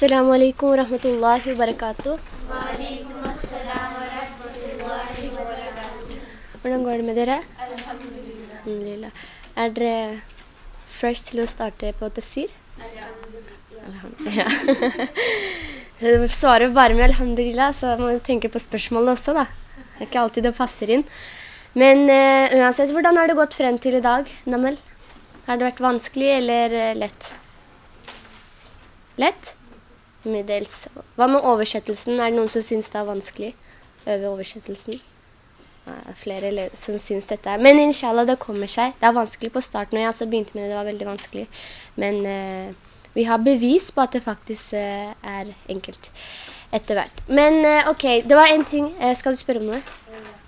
Assalamu alaikum wa rahmatullahi wa barakatuh. Hvordan går det med dere? Alhamdulillah. Er dere fresh til å starte på tafsir? Alhamdulillah. Ja. svarer bare med alhamdulillah, så må du tenke på spørsmålet også da. Det er ikke alltid det passer inn. Men uh, uansett, hvordan har det gått frem til i dag, Namel? Har det vært vanskelig eller uh, lett? Lett? Middels. Hva med oversettelsen? Er det noen som synes det er vanskelig? Øve oversettelsen? flere som synes dette er. Men inshallah, det kommer seg. Det er vanskelig på starten, og jeg også begynte med det, det var veldig vanskelig. Men uh, vi har bevis på at det faktisk uh, er enkelt etter hvert. Men uh, ok, det var en ting. skal du spørre om noe?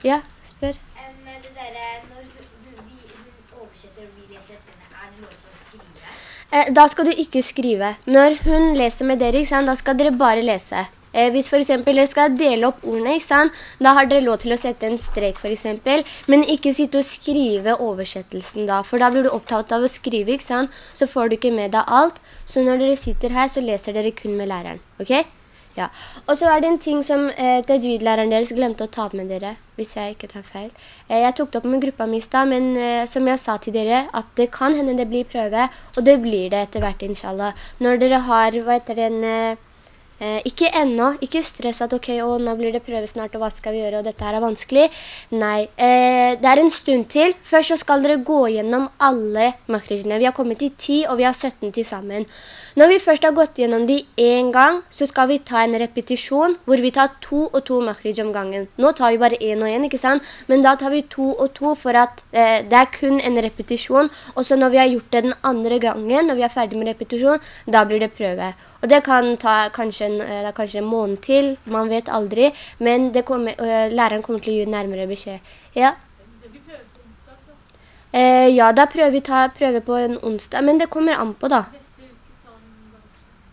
Ja, spør. Um, det der, når hun, hun oversetter og vi leser etter henne, er det lov til å skrive? Da skal du ikke skrive. Når hun leser med dere, da skal dere bare lese. Eh, hvis for eksempel dere skal dele opp ordene? Da har dere lov til å sette en strek for eksempel, men ikke sitte og skrive oversettelsen da, for da blir du opptatt av å skrive? Så får du ikke med deg alt, så når dere sitter her, så leser dere kun med læreren, ok? Ja, og så er det en ting som eh, tajwid-læreren deres glemte å ta med dere, hvis jeg ikke tar feil. Eh, jeg tok det opp med gruppa mi da, men eh, som jeg sa til dere, at det kan hende det blir prøve, og det blir det etter hvert, inshallah. Når dere har, hva heter det, en... Eh, Eh, ikke ennå, ikke stress at ok, å, nå blir det prøve snart, og hva skal vi gjøre, og dette her er vanskelig. Nei, eh, det er en stund til. Først så skal dere gå gjennom alle makrigene. Vi har kommet til 10, og vi har 17 til sammen. Når vi først har gått gjennom de en gang, så skal vi ta en repetisjon, hvor vi tar to og to makrij om gangen. Nå tar vi bare en og en, ikke sant? Men da tar vi to og to, for at eh, det er kun en repetisjon. Og så når vi har gjort det den andre gangen, når vi er ferdig med repetisjon, da blir det prøve. Og det kan ta kanskje en, eh, kanskje en måned til, man vet aldri, men kommer, uh, læreren kommer til å gi nærmere beskjed. Ja. Uh, ja, da prøver vi ta prøve på en onsdag, men det kommer an på da.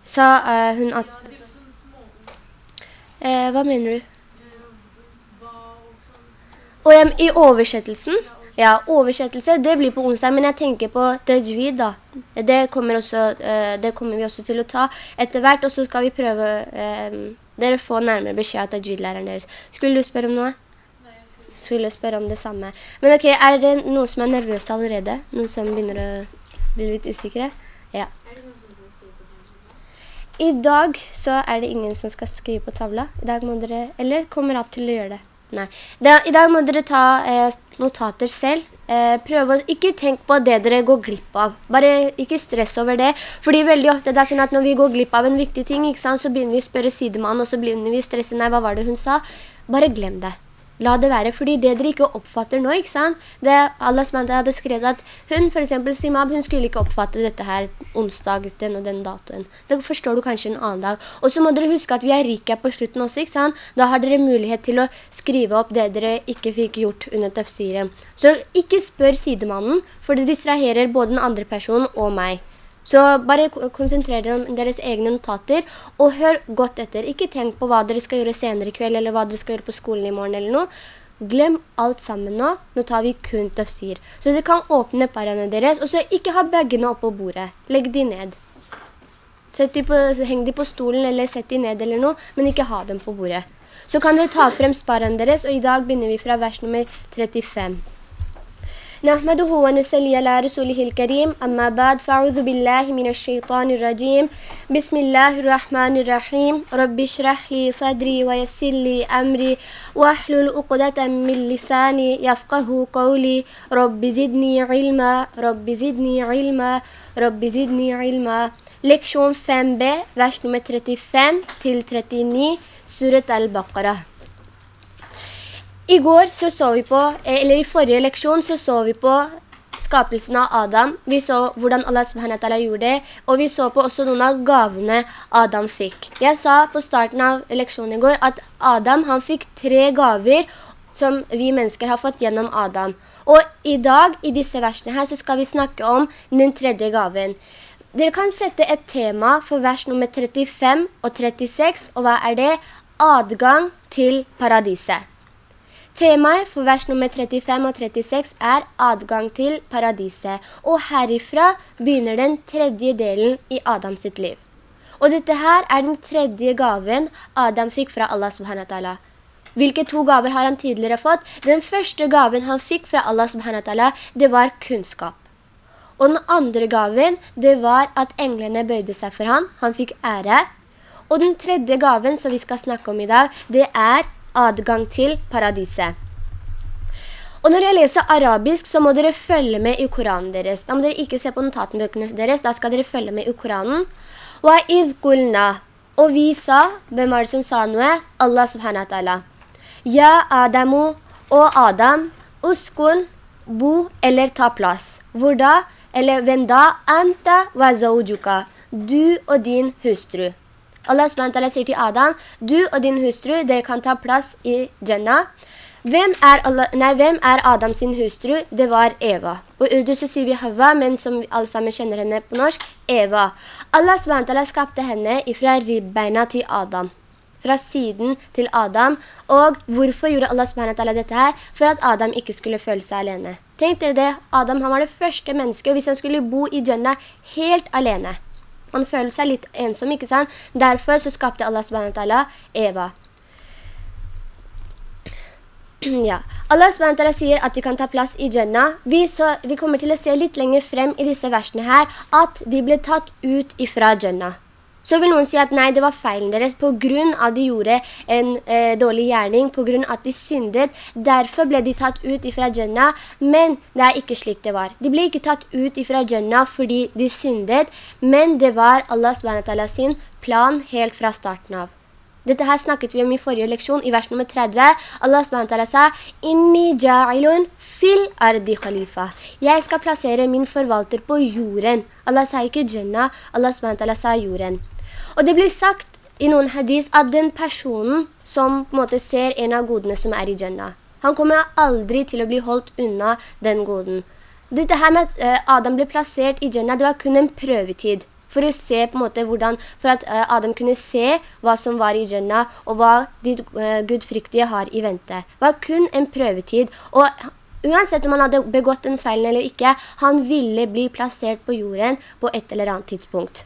Sa uh, hun at... hva mener du? Og um, i oversettelsen? Ja, oversettelse, det blir på onsdag, men jeg tenker på tajwid da. Det kommer, også, uh, det kommer, vi også til å ta etter hvert, og så skal vi prøve, um, dere får nærmere beskjed av tajwid-læreren deres. Skulle du spørre om noe? Nei, jeg skulle spørre om det samme. Men ok, er det noen som er nervøse allerede? Noen som begynner å bli litt usikre? Ja. Er det noen som skal skrive på tavla? I dag så er det ingen som skal skrive på tavla. I dag må dere, eller kommer opp til å gjøre det. Nei. Da, I dag må dere ta eh, notater selv. Eh, prøv å ikke tenke på det dere går glipp av. Bare ikke stress over det. Fordi veldig ofte det er sånn at når vi går glipp av en viktig ting, sant, så begynner vi å spørre sidemannen, og så begynner vi å stresse. Nei, hva var det hun sa? Bare glem det. La det være, fordi det dere ikke oppfatter nå, ikke sant? Det Allah SWT hadde skrevet at hun, for eksempel Simab, hun skulle ikke oppfatte dette her onsdag, den og den datoen. Det forstår du kanskje en annen dag. Og så må dere huske at vi er rike på slutten også, ikke sant? Da har dere mulighet til å skrive opp det dere ikke fikk gjort under tafsiren. Så ikke spør sidemannen, for det distraherer både den andre personen og meg. Så bare konsentrer dere om deres egne notater, og hør godt etter. Ikke tenk på hva dere skal gjøre senere i kveld, eller hva dere skal gjøre på skolen i morgen eller noe. Glem alt sammen nå. Nå tar vi kun tafsir. Så dere kan åpne parene deres, og så ikke ha baggene oppe på bordet. Legg de ned. De på, heng de på stolen, eller sett de ned eller noe, men ikke ha dem på bordet. Så kan dere ta frem sparene deres, og i dag begynner vi fra vers nummer 35. نحمده ونسلي على رسوله الكريم. أما بعد فأعوذ بالله من الشيطان الرجيم. بسم الله الرحمن الرحيم. رب اشرح لي صدري ويسر لي أمري واحلل عقدة من لساني يفقه قولي. رب زدني علما. رب زدني علما. رب زدني علما. Leksjon 5b, vers nummer 35 til 39, Surat al-Baqarah. I går så så vi på, eller i forrige leksjon så så vi på skapelsen av Adam. Vi så hvordan Allah subhanahu gjorde det, og vi så på også noen av gavene Adam fikk. Jeg sa på starten av leksjonen i går at Adam han fikk tre gaver som vi mennesker har fått gjennom Adam. Og i dag, i disse versene her, så skal vi snakke om den tredje gaven. Dere kan sette et tema for vers nummer 35 og 36, og hva er det? Adgang til paradiset. Temaet for vers nummer 35 og 36 er adgang til paradiset, og herifra begynner den tredje delen i Adams sitt liv. Og dette her er den tredje gaven Adam fikk fra Allah subhanahu wa ta'ala. Hvilke to gaver har han tidligere fått? Den første gaven han fikk fra Allah subhanahu wa ta'ala, det var kunnskap. Og den andre gaven, det var at englene bøyde seg for han. Han fikk ære. Og den tredje gaven som vi skal snakke om i dag, det er adgang til paradiset. Og når jeg leser arabisk, så må dere følge med i Koranen deres. Da må dere ikke se på notatenbøkene deres, da skal dere følge med i Koranen. Og vi sa, hvem var det som sa noe? Allah subhanahu wa ta'ala. Ja Adamu og Adam, uskun, bo eller ta plass. Hvor da? Eller hvem da? Anta wa zawjuka. Du og din hustru. Allah SWT sier til Adam, du og din hustru, dere kan ta plass i Jannah. Hvem er, Allah, nei, hvem er Adam sin hustru? Det var Eva. Og urdu så sier vi Hava, men som alle sammen kjenner henne på norsk, Eva. Allah SWT skapte henne fra ribbeina til Adam. Fra siden til Adam. Og hvorfor gjorde Allah SWT dette her? For at Adam ikke skulle føle seg alene. Tenk dere det, Adam han var det første mennesket, hvis han skulle bo i Jannah helt alene. Han føler seg litt ensom, ikke sant? Derfor så skapte Allah SWT Eva. ja. Allah SWT sier at de kan ta plass i Jannah. Vi, så, vi, kommer til å se litt lenger frem i disse versene her, at de ble tatt ut ifra Jannah. Så vil noen si at nei, det var feilen deres på grunn av de gjorde en eh, dårlig gjerning, på grunn av at de syndet. Derfor ble de tatt ut ifra Jannah, men det er ikke slik det var. De ble ikke tatt ut ifra Jannah fordi de syndet, men det var Allah SWT sin plan helt fra starten av. Dette her snakket vi om i forrige leksjon, i vers nummer 30. Allah SWT sa, «Inni ja'ilun fil ardi khalifa». Jeg skal plassere min forvalter på jorden. Allah sa ikke Jannah, Allah SWT sa jorden. Og det blir sagt i noen hadis at den personen som på en måte ser en av godene som er i Jannah, han kommer aldri til å bli holdt unna den goden. Dette her med at eh, Adam ble plassert i Jannah, det var kun en prøvetid for å se på en måte hvordan, for at uh, Adam kunne se hva som var i Jannah, og hva de uh, gudfryktige har i vente. Det var kun en prøvetid, og uansett om han hadde begått den feilen eller ikke, han ville bli plassert på jorden på et eller annet tidspunkt.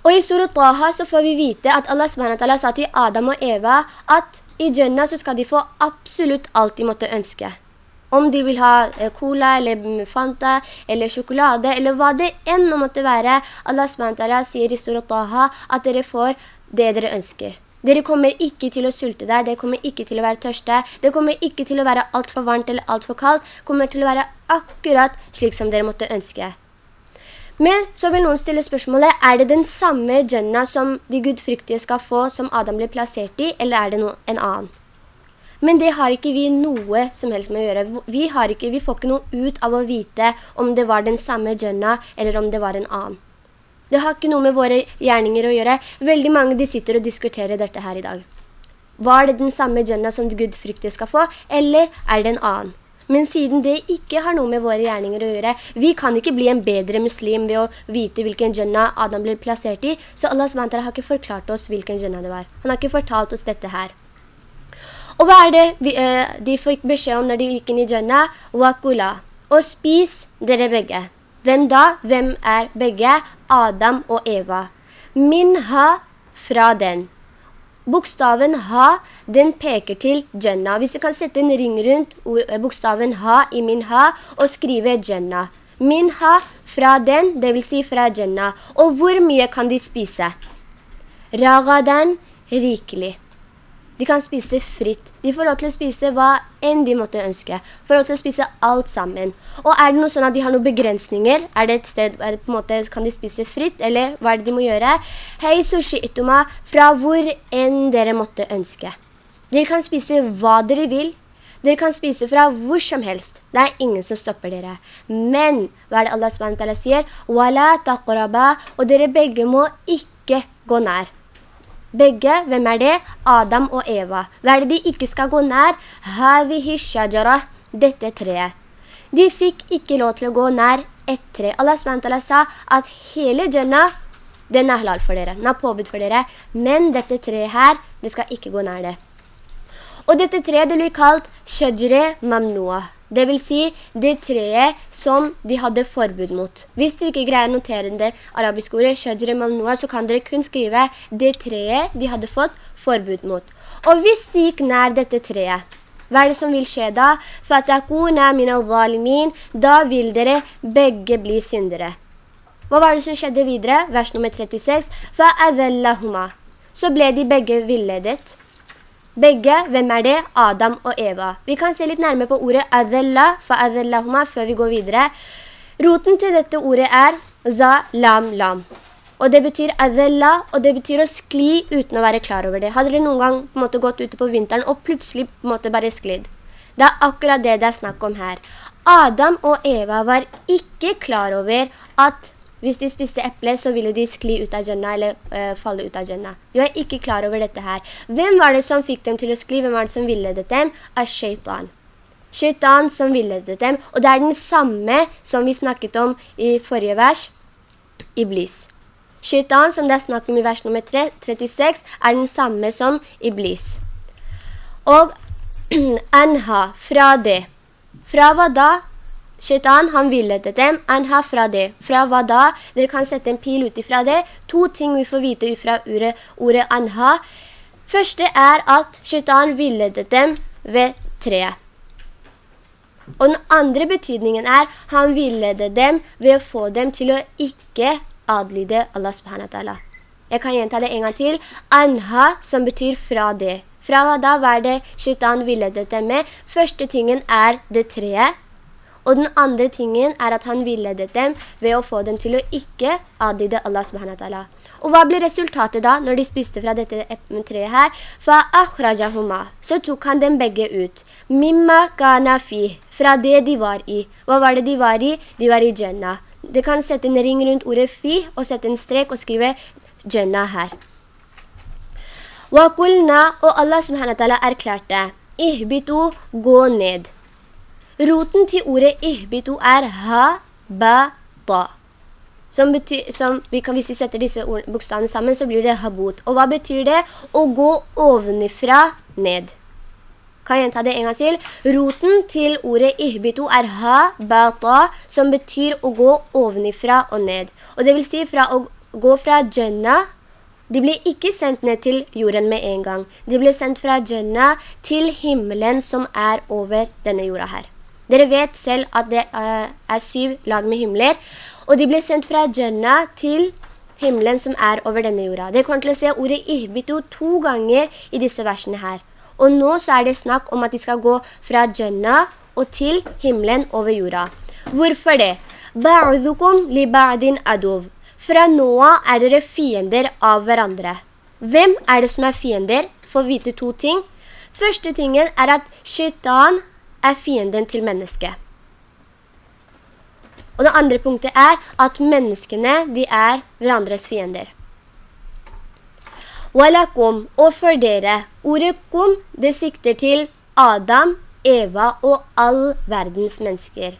Og i Surat Taha så får vi vite at Allah SWT sa til Adam og Eva at i Jannah så skal de få absolutt alt de måtte ønske. Om de vil ha eh, cola, eller fanta, eller sjokolade, eller hva det enn måtte være. Allah SWT sier i Surat Taha at dere får det dere ønsker. Dere kommer ikke til å sulte deg, dere kommer ikke til å være tørste, dere kommer ikke til å være alt for varmt eller alt for kaldt, kommer til å være akkurat slik som dere måtte ønske. Men så vil noen stille spørsmålet, er det den samme Jannah som de gudfryktige skal få som Adam ble plassert i, eller er det noe, en annen? Men det har ikke vi noe som helst med å gjøre. Vi, ikke, vi får ikke noe ut av å vite om det var den samme Jannah eller om det var en annen. Det har ikke noe med våre gjerninger å gjøre. Veldig mange de sitter og diskuterer dette her i dag. Var det den samme Jannah som de gudfryktige skal få, eller er det en annen? Men siden det ikke har noe med våre gjerninger å gjøre, vi kan ikke bli en bedre muslim ved å vite hvilken Jannah Adam blir plassert i, så Allah SWT har ikke forklart oss hvilken Jannah det var. Han har ikke fortalt oss dette her. Og hva er det vi, eh, de fikk beskjed om når de gikk inn i Jannah? Wakula. Og spis dere begge. Hvem da? Hvem er begge? Adam og Eva. Min ha fra den. Bokstaven ha, den peker til Jannah. Hvis jeg kan sette en ring rundt eh, bokstaven ha i min ha og skrive Jannah. Min ha fra den, det vil si fra Jannah. Og hvor mye kan de spise? Ragadan, rikelig. De kan spise fritt. De får lov til å spise hva enn de måtte ønske. Får lov til å spise alt sammen. Og er det noe sånn at de har noen begrensninger? Er det et sted, hvor på en måte, kan de spise fritt? Eller hva er det de må gjøre? Hei sushi ituma, fra hvor enn dere måtte ønske. Dere kan spise hva dere vil. Dere kan spise fra hvor som helst. Det er ingen som stopper dere. Men, hva er det Allah sier? Og dere begge må ikke gå nær. Begge, hvem er det? Adam og Eva. Hva er det de ikke skal gå nær? Havihi shajara, dette treet. De fikk ikke lov til å gå nær et tre. Allah SWT sa at hele Jannah, den er halal for dere. Den er påbudt for dere. Men dette treet her, det skal ikke gå nær det. Og dette treet det blir kalt shajre mamnoa. Det vil si det treet som de hadde forbud mot. Hvis dere ikke greier å notere det arabiske ordet, shajre mamnua, så kan dere kun skrive det treet de hadde fått forbud mot. Og hvis de gikk nær dette treet, hva er det som vil skje da? «Fatakuna min al-zalimin», da vil dere begge bli syndere. Hva var det som skjedde videre? Vers nummer 36. «Fa'adhallahuma». Så ble de begge villedet. Begge, hvem er det? Adam og Eva. Vi kan se litt nærmere på ordet adhella, fa adhellahuma, før vi går videre. Roten til dette ordet er za, lam, lam. Og det betyr adella, og det betyr å skli uten å være klar over det. Hadde dere noen gang på måte, gått ute på vinteren og plutselig på måte, bare sklidd? Det er akkurat det det er snakk om her. Adam og Eva var ikke klar over at hvis de spiste eple, så ville de skli ut av Jannah, eller uh, falle ut av Jannah. De var ikke klar over dette her. Hvem var det som fikk dem til å skli? Hvem var det som villedet dem? Er shaitan. Shaitan som villedet dem, og det er den samme som vi snakket om i forrige vers, Iblis. Shaitan, som det er snakket om i vers nummer 3, 36, er den samme som Iblis. Og anha, fra det. Fra hva da? Shaitan, han villedet dem, anha fra det. Fra hva da? Dere kan sette en pil ut ifra det. To ting vi får vite fra ordet, ordet anha. Første er at shaitan villedet dem ved treet. Og den andre betydningen er, han villedet dem ved å få dem til å ikke adlyde Allah subhanahu wa ta'ala. Jeg kan gjenta det en gang til. Anha, som betyr fra det. Fra hva da var det shaitan villedet dem med? Første tingen er det treet. Og den andre tingen er at han villedet dem ved å få dem til å ikke adide Allah subhanahu wa ta'ala. Og hva ble resultatet da når de spiste fra dette treet her? Så tok han dem begge ut. Mimma kana fi, Fra det de var i. Hva var det de var i? De var i Jannah. Det kan sette en ring rundt ordet fi og sette en strek og skrive Jannah her. Wa kulna, og Allah subhanahu wa ta'ala erklærte. Ihbitu, gå ned. Roten til ordet ihbitu er ha-ba-ba. Som betyr, som vi kan, hvis vi setter disse bokstavene sammen, så blir det habut. Og hva betyr det? Å gå ovenifra ned. Kan jeg ta det en gang til? Roten til ordet ihbitu er ha, ba, ta, som betyr å gå ovenifra og ned. Og det vil si fra å gå fra Jannah, de ble ikke sendt ned til jorden med en gang. De ble sendt fra Jannah til himmelen som er over denne jorda her. Dere vet selv at det eh, er syv lag med himmeler, og de ble sendt fra Jannah til himmelen som er over denne jorda. Dere kommer til å se ordet ihbitu to ganger i disse versene her. Og nå så er det snakk om at de skal gå fra Jannah og til himmelen over jorda. Hvorfor det? Ba'udhukum li ba'din adov. Fra nå er dere fiender av hverandre. Hvem er det som er fiender? Få vite to ting. Første tingen er at shaitan er fienden til mennesket. Og det andre punktet er at menneskene, de er hverandres fiender. Walakum, og for dere, ordet kum, det sikter til Adam, Eva og all verdens mennesker.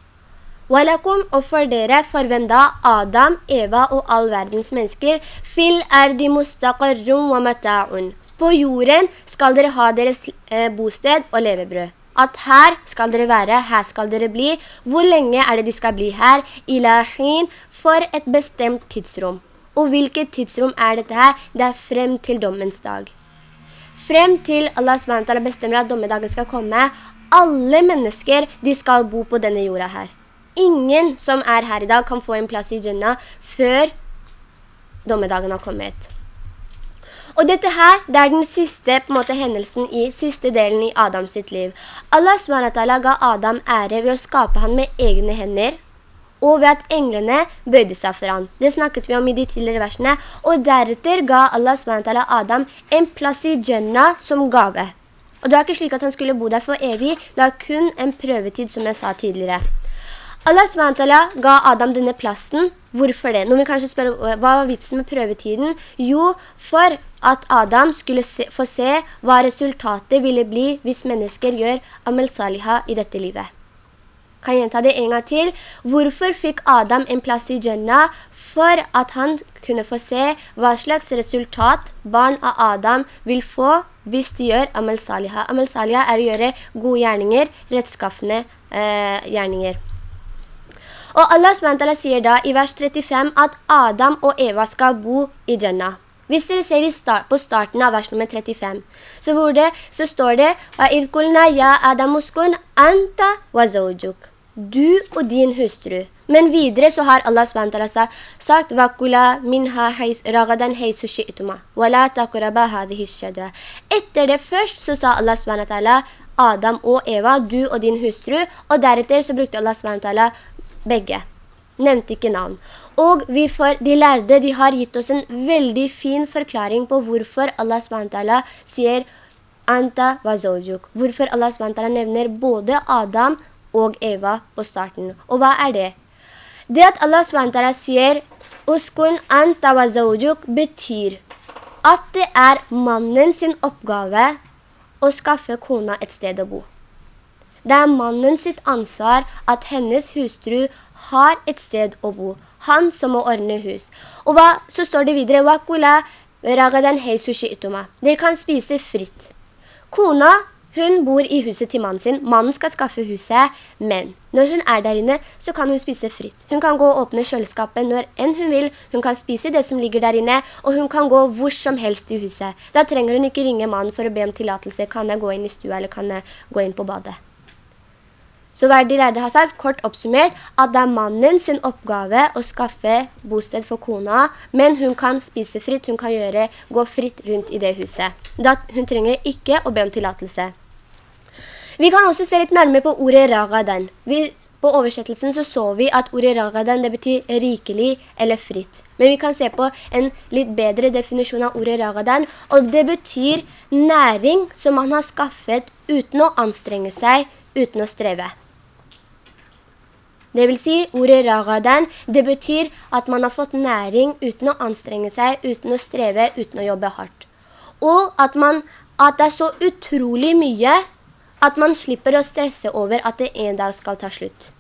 Walakum, og for dere, for hvem da? Adam, Eva og all verdens mennesker. Fil erdi mustaqarrum wa mata'un. På jorden skal dere ha deres eh, bosted og levebrød at her skal dere være, her skal dere bli. Hvor lenge er det de skal bli her? Ilahin, for et bestemt tidsrom. Og hvilket tidsrom er dette her? Det er frem til dommens dag. Frem til Allah SWT bestemmer at dommedagen skal komme, alle mennesker, de skal bo på denne jorda her. Ingen som er her i dag kan få en plass i Jannah før dommedagen har kommet. Og dette her, det er den siste på en måte, hendelsen i siste delen i Adams sitt liv. Allah SWT ga Adam ære ved å skape han med egne hender, og ved at englene bøyde seg for han. Det snakket vi om i de tidligere versene. Og deretter ga Allah SWT Adam en plass i Jannah som gave. Og det var ikke slik at han skulle bo der for evig, det var kun en prøvetid som jeg sa tidligere. Allah SWT ga Adam denne plassen. Hvorfor det? Nå vil vi kanskje spørre, hva var vitsen med prøvetiden? Jo, for at Adam skulle se, få se hva resultatet ville bli hvis mennesker gjør Amal Saliha i dette livet. Kan jeg gjenta det en gang til? Hvorfor fikk Adam en plass i Jannah? for at han kunne få se hva slags resultat barn av Adam vil få hvis de gjør Amal-Saliha. Amal-Saliha er å gjøre gode gjerninger, rettskaffende eh, gjerninger. Og Allah SWT sier da i vers 35 at Adam og Eva skal bo i Jannah. Hvis dere ser start, på starten av vers nummer 35, så, det, så står det «Wa ya adamuskun anta wazawjuk». du og din hustru. Men videre så har Allah SWT sagt «Vakula minha ragadan heisu shi'tuma, wa la takuraba hadihis shadra». Etter det først så sa Allah SWT Adam og Eva, du og din hustru, og deretter så brukte Allah SWT begge. Nevnte ikke navn. Og får, de lærde, de har gitt oss en veldig fin forklaring på hvorfor Allah SWT sier «Anta wazawjuk». Hvorfor Allah SWT nevner både Adam og Eva på starten. Og hva er det? Det at Allah SWT sier «Uskun anta wazawjuk» betyr at det er mannen sin oppgave å skaffe kona et sted å bo. Det er mannen sitt ansvar at hennes hustru har et sted å bo. Han som må ordne hus. Og hva, så står det videre «Wakula ragadan heisu shi'tuma». Dere kan spise fritt. Kona hun bor i huset til mannen sin. Mannen skal skaffe huset, men når hun er der inne, så kan hun spise fritt. Hun kan gå og åpne kjøleskapet når enn hun vil. Hun kan spise det som ligger der inne, og hun kan gå hvor som helst i huset. Da trenger hun ikke ringe mannen for å be om tillatelse. Kan jeg gå inn i stua, eller kan jeg gå inn på badet? Så hva de lærde har sagt, kort oppsummert, at det er mannen sin oppgave å skaffe bosted for kona, men hun kan spise fritt, hun kan gjøre, gå fritt rundt i det huset. Da hun trenger ikke å be om tillatelse. Vi kan også se litt nærmere på ordet ragadan. Vi, på oversettelsen så så vi at ordet ragadan det betyr rikelig eller fritt. Men vi kan se på en litt bedre definisjon av ordet ragadan, og det betyr næring som man har skaffet uten å anstrenge seg, uten å streve. Det vil si, ordet ragadan, det betyr at man har fått næring uten å anstrenge seg, uten å streve, uten å jobbe hardt. Og at, man, at det er så utrolig mye at man slipper å stresse over at det en dag skal ta slutt.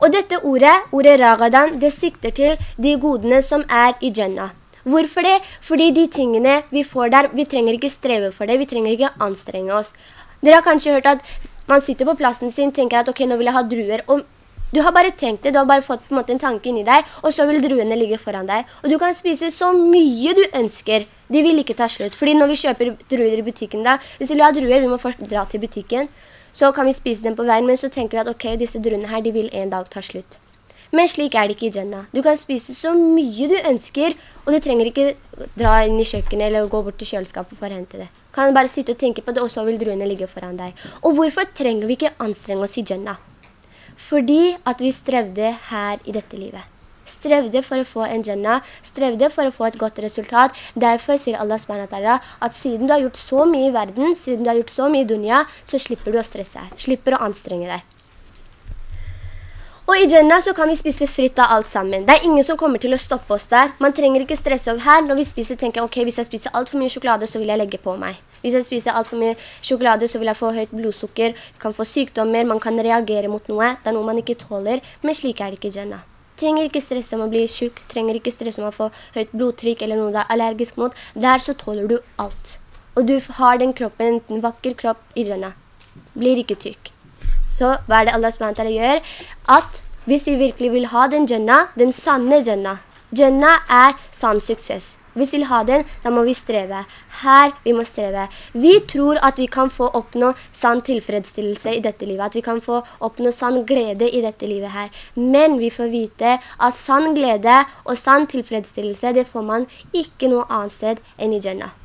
Og dette ordet, ordet ragadan, det sikter til de godene som er i Jannah. Hvorfor det? Fordi de tingene vi får der, vi trenger ikke streve for det, vi trenger ikke anstrenge oss. Dere har kanskje hørt at man sitter på plassen sin, tenker at ok, nå vil jeg ha druer, og du har bare tenkt det, du har bare fått en, måte, en tanke inn i deg, og så vil druene ligge foran deg. Og du kan spise så mye du ønsker. De vil ikke ta slutt. Fordi når vi kjøper druer i butikken da, hvis vi vil ha druer, vi må først dra til butikken, så kan vi spise dem på veien, men så tenker vi at ok, disse druene her, de vil en dag ta slutt. Men slik er det ikke i Jannah. Du kan spise så mye du ønsker, og du trenger ikke dra inn i kjøkkenet eller gå bort til kjøleskapet for å hente det. Kan bare sitte og tenke på det, og så vil druene ligge foran deg. Og hvorfor trenger vi ikke anstrenge oss i Jannah? Fordi at vi strevde her i dette livet. Strevde for å få en jannah, strevde for å få et godt resultat. Derfor sier Allah SWT at siden du har gjort så mye i verden, siden du har gjort så mye i dunya, så slipper du å stresse her, slipper å anstrenge deg. Og i Jannah så kan vi spise fritt av alt sammen. Det er ingen som kommer til å stoppe oss der. Man trenger ikke stresse over her. Når vi spiser, tenker jeg, ok, hvis jeg spiser alt for mye sjokolade, så vil jeg legge på meg. Hvis jeg spiser alt for mye sjokolade, så vil jeg få høyt blodsukker, kan få sykdommer, man kan reagere mot noe. Det er noe man ikke tåler, men slik er det ikke i Jannah. Trenger ikke stresse om å bli syk, trenger ikke stresse om å få høyt blodtrykk eller noe du er allergisk mot. Der så tåler du alt. Og du har den kroppen, en vakker kropp i Jannah. Blir ikke tykk så hva er det Allah SWT gjør? At hvis vi virkelig vil ha den Jannah, den sanne Jannah, Jannah er sann suksess. Hvis vi vil ha den, da må vi streve. Her vi må streve. Vi tror at vi kan få oppnå sann tilfredsstillelse i dette livet, at vi kan få oppnå sann glede i dette livet her. Men vi får vite at sann glede og sann tilfredsstillelse, det får man ikke noe annet sted enn i Jannah.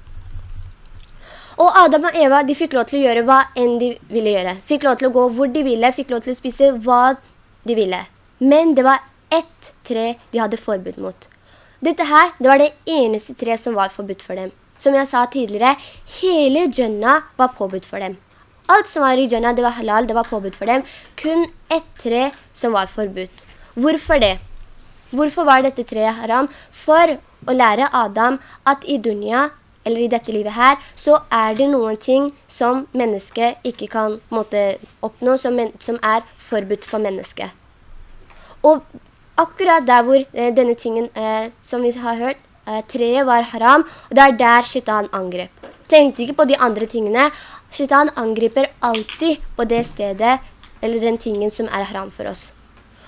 Og Adam og Eva, de fikk lov til å gjøre hva enn de ville gjøre. Fikk lov til å gå hvor de ville, fikk lov til å spise hva de ville. Men det var ett tre de hadde forbud mot. Dette her, det var det eneste tre som var forbudt for dem. Som jeg sa tidligere, hele Jønna var påbudt for dem. Alt som var i Jønna, det var halal, det var påbudt for dem. Kun ett tre som var forbudt. Hvorfor det? Hvorfor var dette treet haram? For å lære Adam at i dunya eller i dette livet her, så er det noen ting som mennesket ikke kan måtte, oppnå, som, som, er forbudt for mennesket. Og akkurat der hvor eh, denne tingen, eh, som vi har hørt, eh, treet var haram, og det er der shaitan angrep. Tenkte ikke på de andre tingene. Shaitan angriper alltid på det stedet, eller den tingen som er haram for oss.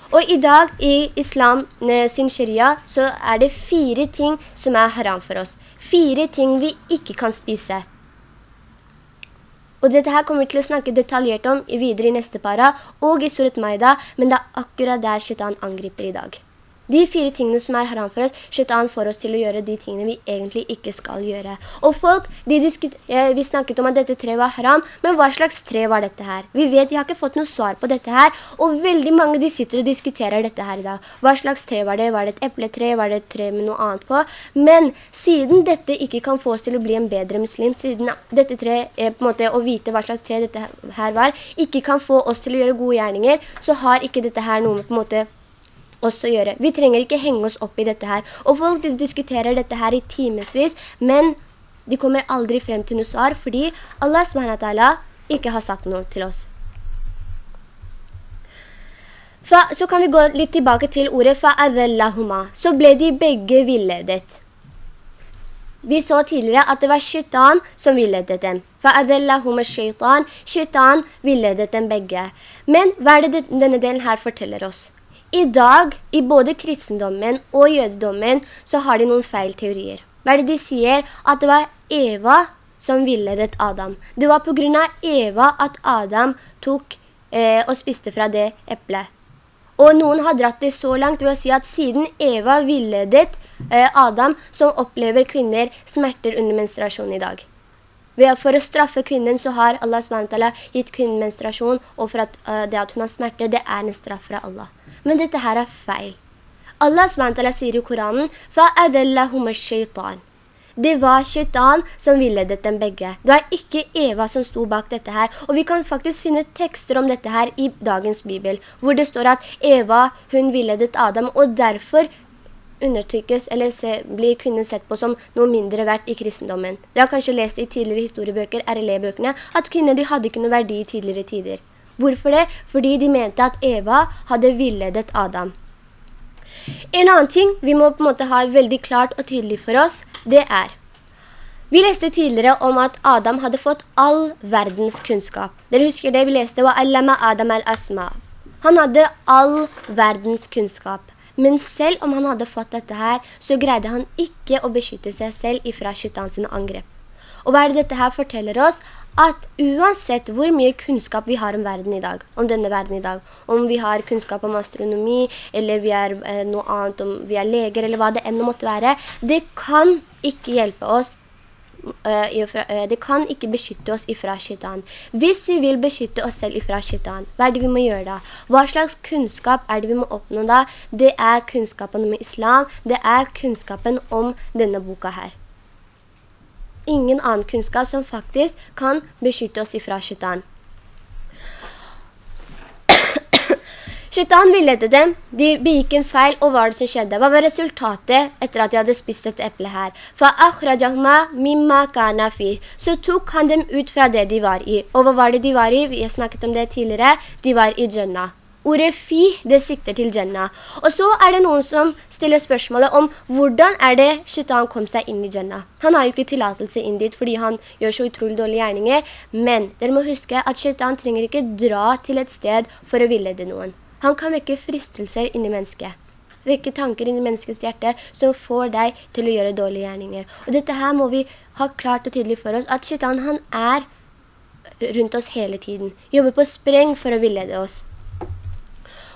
Og i dag i islam eh, sin sharia så er det fire ting som er haram for oss. Fire ting vi ikke kan spise. Og dette her kommer vi til å snakke detaljert om videre i neste para og i Surat Maida, men det er akkurat der shaitan angriper i dag. De fire tingene som er haram for oss, shaitan får oss til å gjøre de tingene vi egentlig ikke skal gjøre. Og folk, vi snakket om at dette tre var haram, men hva slags tre var dette her? Vi vet, de har ikke fått noe svar på dette her, og veldig mange de sitter og diskuterer dette her i dag. Hva slags tre var det? Var det et epletre? Var det et tre med noe annet på? Men siden dette ikke kan få oss til å bli en bedre muslim, siden dette tre, en måte å vite hva slags tre dette her var, ikke kan få oss til å gjøre gode gjerninger, så har ikke dette her noe med på en måte også gjøre. Vi trenger ikke henge oss opp i dette her. Og folk diskuterer dette her i timesvis, men de kommer aldri frem til noe svar, fordi Allah SWT ikke har sagt noe til oss. Så kan vi gå litt tilbake til ordet fa'adallahuma. Så ble de begge villedet. Vi så tidligere at det var shaitan som villedet dem. Fa'adallahuma shaitan. Shaitan villedet dem begge. Men hva er det denne delen her forteller oss? I dag, i både kristendommen og jødedommen, så har de noen feil teorier. Hva er det de sier? At det var Eva som villedet Adam. Det var på grunn av Eva at Adam tok eh, og spiste fra det eplet. Og noen har dratt det så langt ved å si at siden Eva villedet eh, Adam, så opplever kvinner smerter under menstruasjon i dag. For å straffe kvinnen så har Allah SWT gitt kvinnen menstruasjon, og for at, uh, det at hun har smerte, det er en straff fra Allah. Men dette her er feil. Allah SWT sier i Koranen, فَأَدَلَّهُمَ الشَّيْطَانِ det var shaitan som villedet dem begge. Det var ikke Eva som sto bak dette her. Og vi kan faktisk finne tekster om dette her i dagens bibel, hvor det står at Eva, hun villedet Adam, og derfor undertrykkes eller se, blir kvinnen sett på som noe mindre verdt i kristendommen. Dere har kanskje lest i tidligere historiebøker, RLE-bøkene, at kvinner de hadde ikke noe verdi i tidligere tider. Hvorfor det? Fordi de mente at Eva hadde villedet Adam. En annen ting vi må på en måte ha veldig klart og tydelig for oss, det er vi leste tidligere om at Adam hadde fått all verdens kunnskap. Dere husker det vi leste, var Adam al-Asma. Han hadde all verdens kunnskap. Men selv om han hadde fått dette her, så greide han ikke å beskytte seg selv ifra skyttene sine angrep. Og hva er det dette her forteller oss? At uansett hvor mye kunnskap vi har om verden i dag, om denne verden i dag, om vi har kunnskap om astronomi, eller vi er eh, noe annet, om vi er leger, eller hva det enn måtte være, det kan ikke hjelpe oss det kan ikke beskytte oss ifra shaitan. Hvis vi vil beskytte oss selv ifra shaitan, hva er det vi må gjøre da? Hva slags kunnskap er det vi må oppnå da? Det er kunnskapen om islam, det er kunnskapen om denne boka her. Ingen annen kunnskap som faktisk kan beskytte oss ifra shaitan. Shaitan villedde dem, de begikk en feil, og hva var det som skjedde? Hva var resultatet etter at de hadde spist dette eplet her? Så tok han dem ut fra det de var i. Og hva var det de var i? Vi har snakket om det tidligere. De var i Jannah. Ordet fi, det sikter til Jannah. Og så er det noen som stiller spørsmålet om hvordan er det Shaitan kom seg inn i Jannah. Han har jo ikke tillatelse inn dit fordi han gjør så utrolig dårlige gjerninger. Men dere må huske at Shaitan trenger ikke dra til et sted for å villede noen. Han kan vekke fristelser inni mennesket. Vekke tanker inni menneskets hjerte som får deg til å gjøre dårlige gjerninger. Og dette her må vi ha klart og tydelig for oss, at shaitan han er rundt oss hele tiden. Jobber på spreng for å villede oss.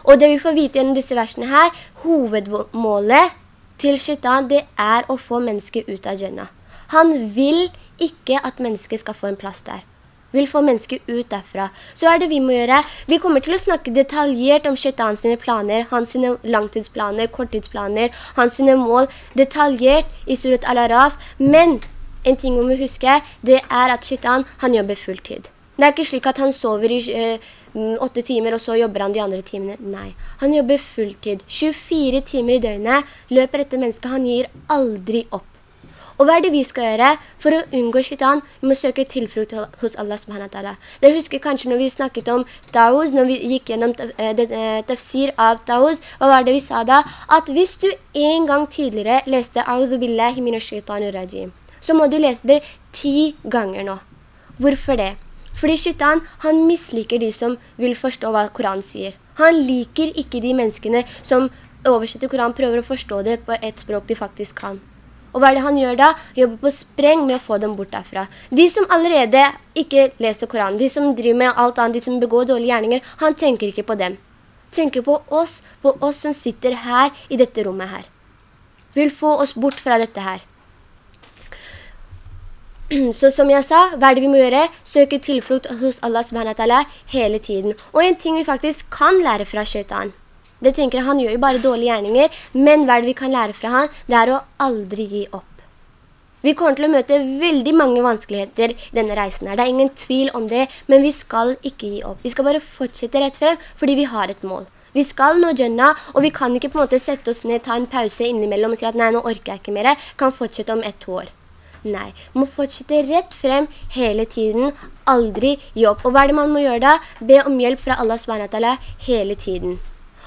Og det vi får vite gjennom disse versene her, hovedmålet til shaitan, det er å få mennesket ut av Jannah. Han vil ikke at mennesket skal få en plass der vil få mennesket ut derfra. Så er det vi må gjøre. Vi kommer til å snakke detaljert om shaitan sine planer, hans sine langtidsplaner, korttidsplaner, hans sine mål, detaljert i surat Al-Araf. Men en ting vi må huske, det er at shaitan, han jobber fulltid. Det er ikke slik at han sover i eh, åtte timer, og så jobber han de andre timene. Nei, han jobber fulltid. 24 timer i døgnet løper dette mennesket, han gir aldri opp. Og hva er det vi skal gjøre for å unngå shaitan? Vi må søke tilfrukt hos Allah subhanahu wa ta'ala. Dere husker kanskje når vi snakket om Tauz, når vi gikk gjennom eh, eh, tafsir av Tauz, hva var det vi sa da? At hvis du en gang tidligere leste «A'udhu billahi minash shaitanir rajim», så må du lese det ti ganger nå. Hvorfor det? Fordi shaitan, han misliker de som vil forstå hva Koran sier. Han liker ikke de menneskene som oversetter Koran, prøver å forstå det på et språk de faktisk kan. Og hva er det han gjør da? Jobber på spreng med å få dem bort derfra. De som allerede ikke leser Koran, de som driver med alt annet, de som begår dårlige gjerninger, han tenker ikke på dem. Tenker på oss, på oss som sitter her i dette rommet her. Vil få oss bort fra dette her. Så som jeg sa, hva er det vi må gjøre? Søke tilflukt hos Allah subhanahu hele tiden. Og en ting vi faktisk kan lære fra shaitan, det tenker jeg, han gjør jo bare dårlige gjerninger, men hva vi kan lære fra han? Det er å aldri gi opp. Vi kommer til å møte veldig mange vanskeligheter i denne reisen her. Det er ingen tvil om det, men vi skal ikke gi opp. Vi skal bare fortsette rett frem, fordi vi har et mål. Vi skal nå Jannah, og vi kan ikke på en måte sette oss ned, ta en pause innimellom og si at nei, nå orker jeg ikke mer, kan fortsette om ett år. Nei, må fortsette rett frem hele tiden, aldri gi opp. Og hva er det man må gjøre da? Be om hjelp fra Allah SWT hele tiden.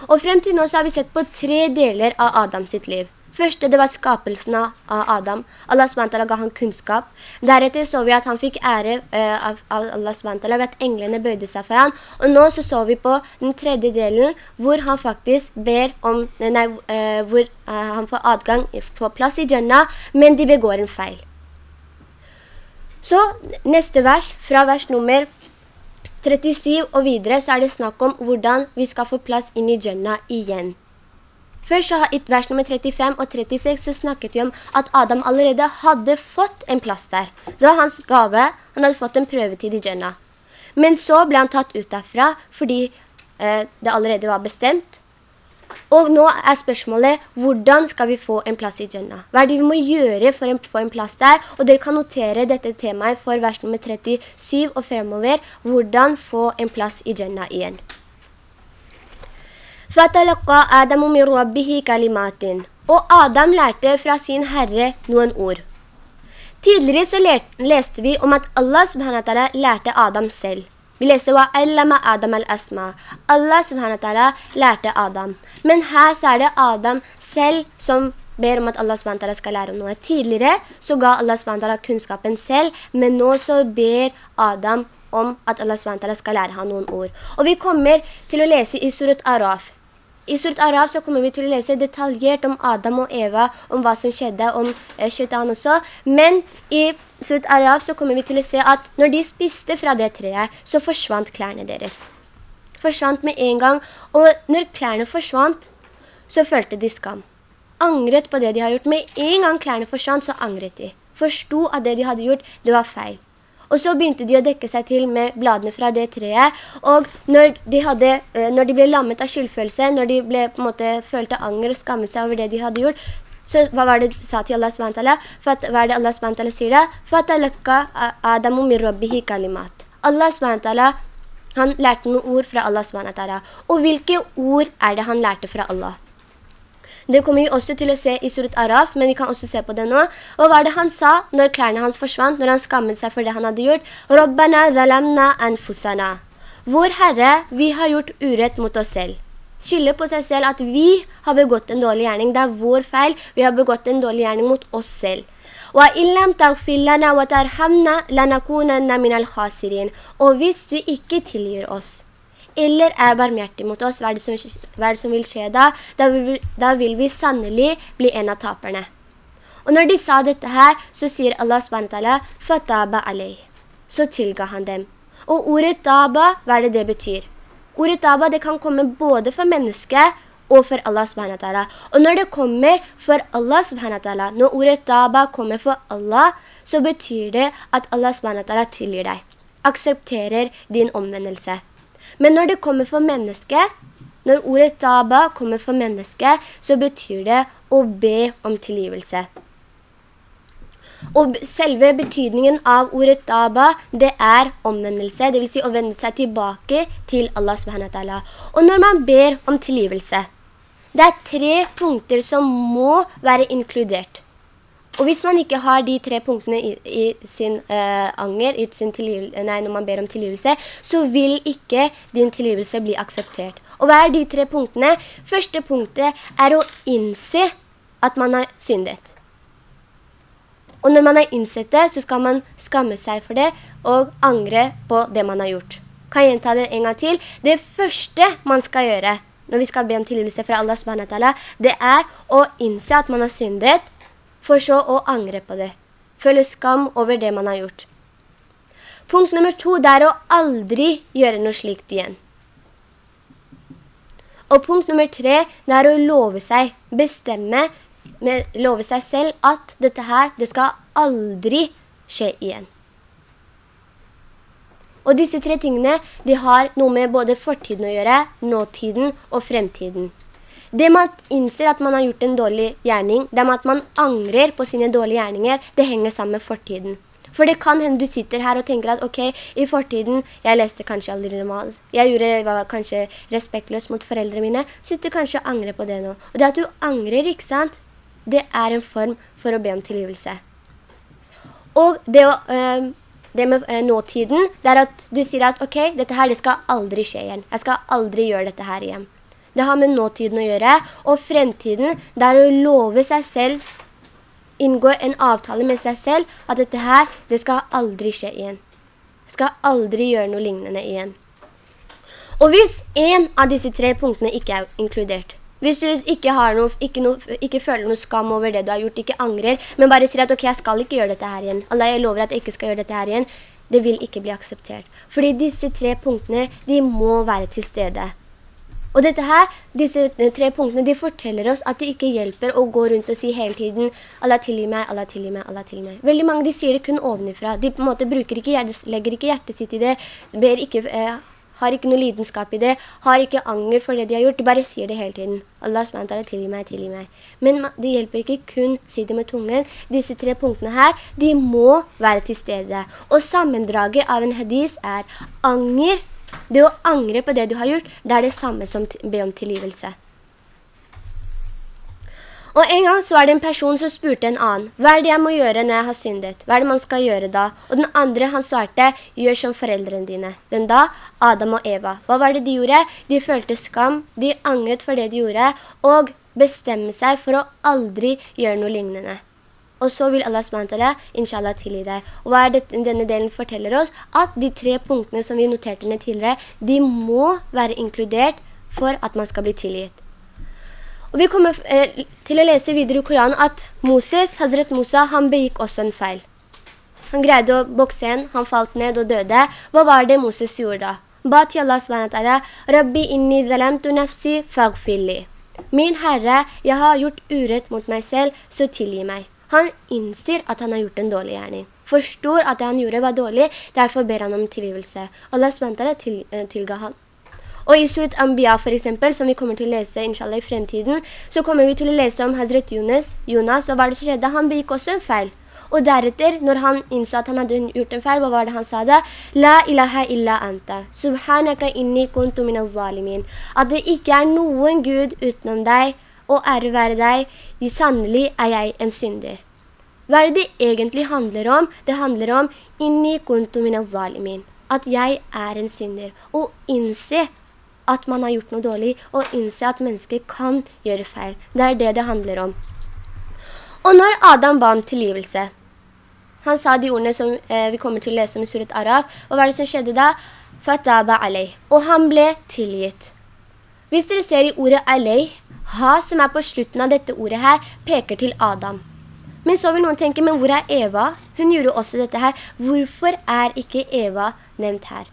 Og frem til nå så har vi sett på tre deler av Adams sitt liv. Første, det var skapelsen av Adam. Allah SWT ga han kunnskap. Deretter så vi at han fikk ære uh, av, Allah SWT ved at englene bøyde seg for han. Og nå så så vi på den tredje delen, hvor han faktisk ber om, nei, uh, hvor uh, han får adgang, på plass i Jannah, men de begår en feil. Så neste vers, fra vers nummer 37 og videre så er det snakk om hvordan vi skal få plass inn i Jannah igjen. Først så i vers nummer 35 og 36 så snakket vi om at Adam allerede hadde fått en plass der. Det var hans gave, han hadde fått en prøvetid i Jannah. Men så ble han tatt ut derfra fordi eh, det allerede var bestemt, og nå er spørsmålet, hvordan skal vi få en plass i Jannah? Hva er det vi må gjøre for å få en plass der? Og dere kan notere dette temaet for vers nummer 37 og fremover. Hvordan få en plass i Jannah igjen? فَتَلَقَّى آدَمُ مِنْ رَبِّهِ كَلِمَاتٍ Og Adam lærte fra sin Herre noen ord. Tidligere så leste vi om at Allah subhanahu lærte Adam selv. Vi leser «Wa allama Adam al-asma». Allah subhanahu lærte Adam. Men her så er det Adam selv som ber om at Allah subhanahu skal lære om noe. Tidligere så ga Allah subhanahu kunnskapen selv, men nå så ber Adam om at Allah subhanahu skal lære han noen ord. Og vi kommer til å lese i surat Araf. I Surat Araf så kommer vi til å lese detaljert om Adam og Eva, om hva som skjedde, om eh, shaitan også. Men i Surat Araf så kommer vi til å se at når de spiste fra det treet, så forsvant klærne deres. Forsvant med en gang, og når klærne forsvant, så følte de skam. Angret på det de har gjort. Med en gang klærne forsvant, så angret de. Forsto at det de hadde gjort, det var feil. Og så begynte de å dekke seg til med bladene fra det treet, og når de, hadde, eh, når de ble lammet av skyldfølelse, når de ble, på en måte, følte anger og skammet seg over det de hadde gjort, så hva var det de sa til Allah SWT? Hva er det Allah SWT sier da? «Fatalakka adamu min rabbihi kalimat». Allah SWT, han lærte noen ord fra Allah SWT. Og hvilke ord er det han lærte fra Allah? Det kommer vi også til å se i Surat Araf, men vi kan også se på det nå. Og hva er det han sa når klærne hans forsvant, når han skammet seg for det han hadde gjort? «Rabbana zalamna anfusana». Vår Herre, vi har gjort urett mot oss selv. Skylde på seg selv at vi har begått en dårlig gjerning. Det er vår feil. Vi har begått en dårlig gjerning mot oss selv. Og hvis du ikke tilgir oss, eller er barmhjertig mot oss, hva er, som, er det som, vil skje da? Da vil, da vil, vi sannelig bli en av taperne. Og når de sa dette her, så sier Allah SWT, «Fataba alay». Så tilga han dem. Og ordet taba, hva er det det betyr? Ordet taba, det kan komme både for mennesket og for Allah SWT. Og når det kommer for Allah SWT, når ordet taba kommer for Allah, så betyr det at Allah SWT tilgir deg. Aksepterer din omvendelse. Men når det kommer for mennesket, når ordet taba kommer for mennesket, så betyr det å be om tilgivelse. Og selve betydningen av ordet taba, det er omvendelse, det vil si å vende seg tilbake til Allah subhanahu Og når man ber om tilgivelse, det er tre punkter som må være inkludert. Og hvis man ikke har de tre punktene i, i sin uh, anger, i sin nei, når man ber om tilgivelse, så vil ikke din tilgivelse bli akseptert. Og hva er de tre punktene? Første punktet er å innse at man har syndet. Og når man har innsett det, så skal man skamme seg for det og angre på det man har gjort. Kan jeg gjenta det en gang til? Det første man skal gjøre når vi skal be om tilgivelse fra Allah det er å innse at man har syndet, for så å angre på det. Føle skam over det man har gjort. Punkt nummer to, det er å aldri gjøre noe slikt igjen. Og punkt nummer tre, det er å love seg, bestemme, love seg selv at dette her, det skal aldri skje igjen. Og disse tre tingene, de har noe med både fortiden å gjøre, nåtiden og fremtiden. Det man innser at man har gjort en dårlig gjerning, det med at man angrer på sine dårlige gjerninger, det henger sammen med fortiden. For det kan hende du sitter her og tenker at, ok, i fortiden, jeg leste kanskje aldri namaz, jeg gjorde, var kanskje respektløs mot foreldre mine, så du kanskje angrer på det nå. Og det at du angrer, ikke sant? Det er en form for å be om tilgivelse. Og det. Øh, det med øh, nåtiden, det er at du sier at ok, dette her det skal aldri skje igjen. Jeg skal aldri gjøre dette her igjen. Det har med nåtiden å gjøre, og fremtiden, det er å love seg selv, inngå en avtale med seg selv, at dette her, det skal aldri skje igjen. Det skal aldri gjøre noe lignende igjen. Og hvis en av disse tre punktene ikke er inkludert, hvis du ikke, noe, ikke, noe, ikke, føler noe skam over det du har gjort, ikke angrer, men bare sier at ok, jeg skal ikke gjøre dette her igjen. Allah, jeg lover at jeg ikke skal gjøre dette her igjen. Det vil ikke bli akseptert. Fordi disse tre punktene, de må være til stede. Og dette her, disse tre punktene, de forteller oss at det ikke hjelper å gå rundt og si hele tiden Allah tilgi meg, Allah tilgi meg, Allah tilgi meg. Veldig mange de sier det kun ovenifra. De på en måte ikke, legger ikke hjertet sitt i det, ber ikke... Eh, har ikke noe lidenskap i det, har ikke anger for det de har gjort, de bare sier det hele tiden. Allah SWT tilgi meg, tilgi meg. Men det hjelper ikke kun si det med tungen. Disse tre punktene her, de må være til stede. Og sammendraget av en hadis er anger. Det å angre på det du har gjort, det er det samme som be om tilgivelse. Og en gang så er det en person som spurte en annen, hva er det jeg må gjøre når jeg har syndet? Hva er det man skal gjøre da? Og den andre han svarte, gjør som foreldrene dine. Hvem da? Adam og Eva. Hva var det de gjorde? De følte skam, de angret for det de gjorde, og bestemte seg for å aldri gjøre noe lignende. Og så vil Allah SWT, inshallah, tilgi deg. Og hva er det denne delen forteller oss? At de tre punktene som vi noterte ned tidligere, de må være inkludert for at man skal bli tilgitt. Og vi kommer eh, til å lese videre i Koranen at Moses, Hazret Musa, han begikk også en feil. Han greide å bokse en, han falt ned og døde. Hva var det Moses gjorde da? Ba til Allah SWT, Rabbi inni zalamtu nafsi fagfilli. Min Herre, jeg har gjort urett mot meg selv, så tilgi meg. Han innser at han har gjort en dårlig gjerning. Forstår at det han gjorde var dårlig, derfor ber han om tilgivelse. Allah SWT til, eh, tilga han. Og i Surat Anbiya for eksempel, som vi kommer til å lese inshallah i fremtiden, så kommer vi til å lese om Hazret Jonas. Jonas, hva var det som skjedde? Han begikk også en feil. Og deretter, når han innså at han hadde gjort en feil, hva var det han sa da? La ilaha illa anta, subhanaka inni kuntu min zalimin. At det ikke er noen Gud utenom deg, og ære være deg, sannelig er jeg en synder. Hva er det det egentlig handler om? Det handler om inni kuntu min zalimin. At jeg er en synder. Og innse at man har gjort noe dårlig, og innse at mennesker kan gjøre feil. Det er det det handler om. Og når Adam ba om tilgivelse, han sa de ordene som eh, vi kommer til å lese om i Surat Araf, og hva er det som skjedde da? Fataba alay. Og han ble tilgitt. Hvis dere ser i ordet alay, ha som er på slutten av dette ordet her, peker til Adam. Men så vil noen tenke, men hvor er Eva? Hun gjorde også dette her. Hvorfor er ikke Eva nevnt her?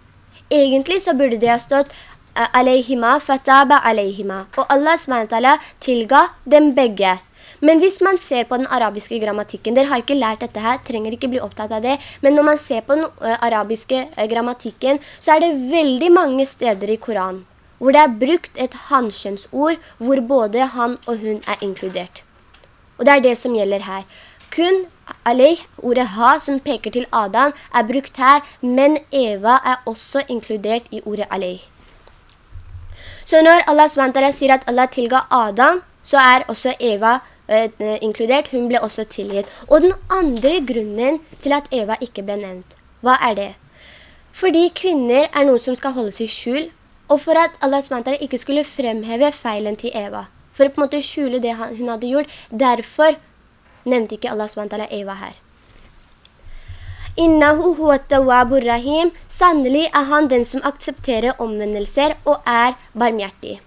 Egentlig så burde det ha stått alayhima fataba aleihima», Og Allah SWT tilga dem begge. Men hvis man ser på den arabiske grammatikken, dere har ikke lært dette her, trenger ikke bli opptatt av det, men når man ser på den uh, arabiske uh, grammatikken, så er det veldig mange steder i Koran hvor det er brukt et hanskjønnsord, hvor både han og hun er inkludert. Og det er det som gjelder her. Kun alay, ordet ha, som peker til Adam, er brukt her, men Eva er også inkludert i ordet alay. Så når Allah SWT sier at Allah tilga Adam, så er også Eva eh, inkludert, hun ble også tilgitt. Og den andre grunnen til at Eva ikke ble nevnt, hva er det? Fordi kvinner er noen som skal holdes i skjul, og for at Allah SWT ikke skulle fremheve feilen til Eva, for å på en måte skjule det hun hadde gjort, derfor nevnte ikke Allah SWT Eva her. Innahu huwa rahim. Sannelig er han den som aksepterer omvendelser og er barmhjertig.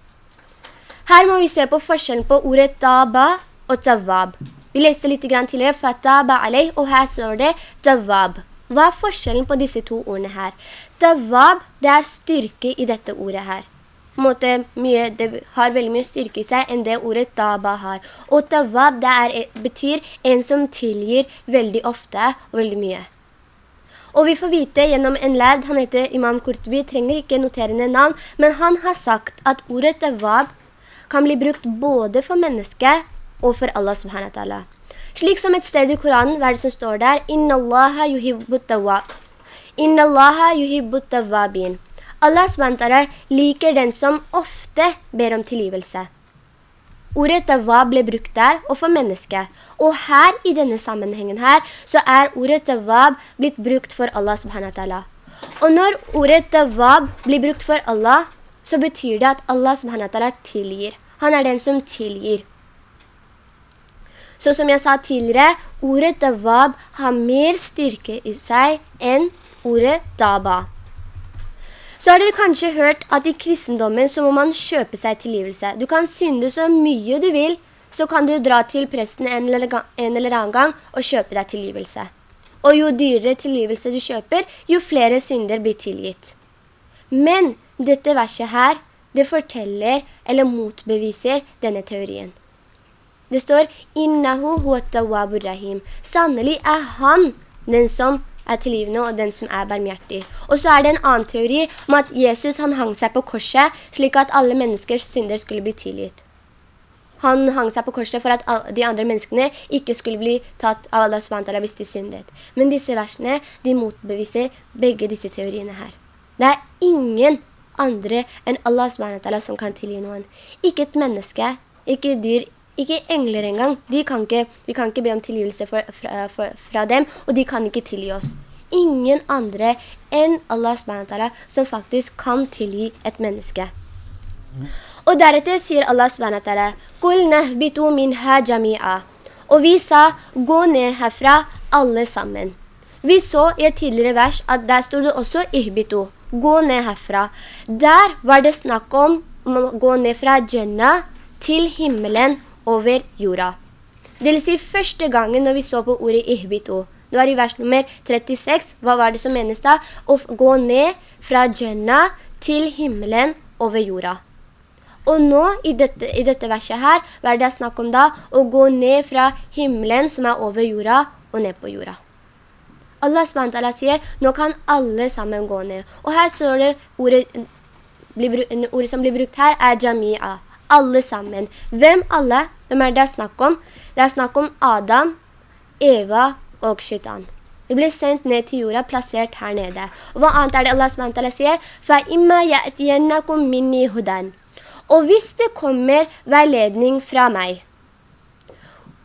Her må vi se på forskjellen på ordet taba og tawab. Vi leste litt tidligere fataba alay, og her står det tawab. Hva er forskjellen på disse to ordene her? Tawab, det er styrke i dette ordet her. Mye, det har veldig mye styrke i seg enn det ordet taba har. Og tawab, det er, betyr en som tilgir veldig ofte og veldig mye. Og vi får vite gjennom en lærd, han heter Imam Qurtubi, trenger ikke noterende navn, men han har sagt at ordet tawab kan bli brukt både for mennesket og for Allah subhanahu wa ta'ala. Slik som et sted i Koranen, hva er det som står der? Inna Allaha yuhibbut tawab. Inna Allaha yuhibbut tawabin. Allah subhanahu liker den som ofte ber om tilgivelse. Ordet tawab ble brukt der, og for mennesket. Og her, i denne sammenhengen her, så er ordet tawab blitt brukt for Allah subhanahu wa. Og når ordet tawab blir brukt for Allah, så betyr det at Allah subhanahu wa ta'ala tilgir. Han er den som tilgir. Så som jeg sa tidligere, ordet davab har mer styrke i seg enn ordet daba. Så har dere kanskje hørt at i kristendommen så må man kjøpe seg tilgivelse. Du kan synde så mye du vil, så kan du dra til presten en eller, en eller annen gang og kjøpe deg tilgivelse. Og jo dyrere tilgivelse du kjøper, jo flere synder blir tilgitt. Men dette verset her, det forteller eller motbeviser denne teorien. Det står, «Innahu huwa tawwabur rahim». Sannelig er han den som er tilgivende og den som er barmhjertig. Og så er det en annen teori om at Jesus han hang seg på korset slik at alle menneskers synder skulle bli tilgitt. Han hang seg på korset for at de andre menneskene ikke skulle bli tatt av Allah SWT hvis de syndet. Men disse versene, de motbeviser begge disse teoriene her. Det er ingen andre enn Allah SWT som kan tilgi noen. Ikke et menneske, ikke dyr, ikke engler engang. Kan ikke, vi kan ikke be om tilgivelse fra, fra, fra, fra, dem, og de kan ikke tilgi oss. Ingen andre enn Allah SWT som faktisk kan tilgi et menneske. Og deretter sier Allah SWT. Og vi sa, «Gå ned herfra, alle sammen». Vi så i et tidligere vers at der stod det også «Ihbitu», «Gå ned herfra». Der var det snakk om å gå ned fra Jannah til himmelen over jorda. Det vil si første gangen når vi så på ordet ihbitu. Det var i vers nummer 36. Hva var det som menes da? Å gå ned fra Jannah til himmelen over jorda. Og nå, i dette, i dette verset her, hva er det snakk om da? Å gå ned fra himmelen som er over jorda, og ned på jorda. Allah SWT sier, nå kan alle sammen gå ned. Og her står det, ordet, ordet som blir brukt her er jami'a alle sammen. Hvem alle? Hvem er det snakk om? Det er snakk om Adam, Eva og Shaitan. De ble sendt ned til jorda, plassert her nede. Og hva annet er det Allah SWT sier? فَإِمَّا يَأْتِيَنَّكُمْ مِنِّي هُدًا Og hvis det kommer veiledning fra meg,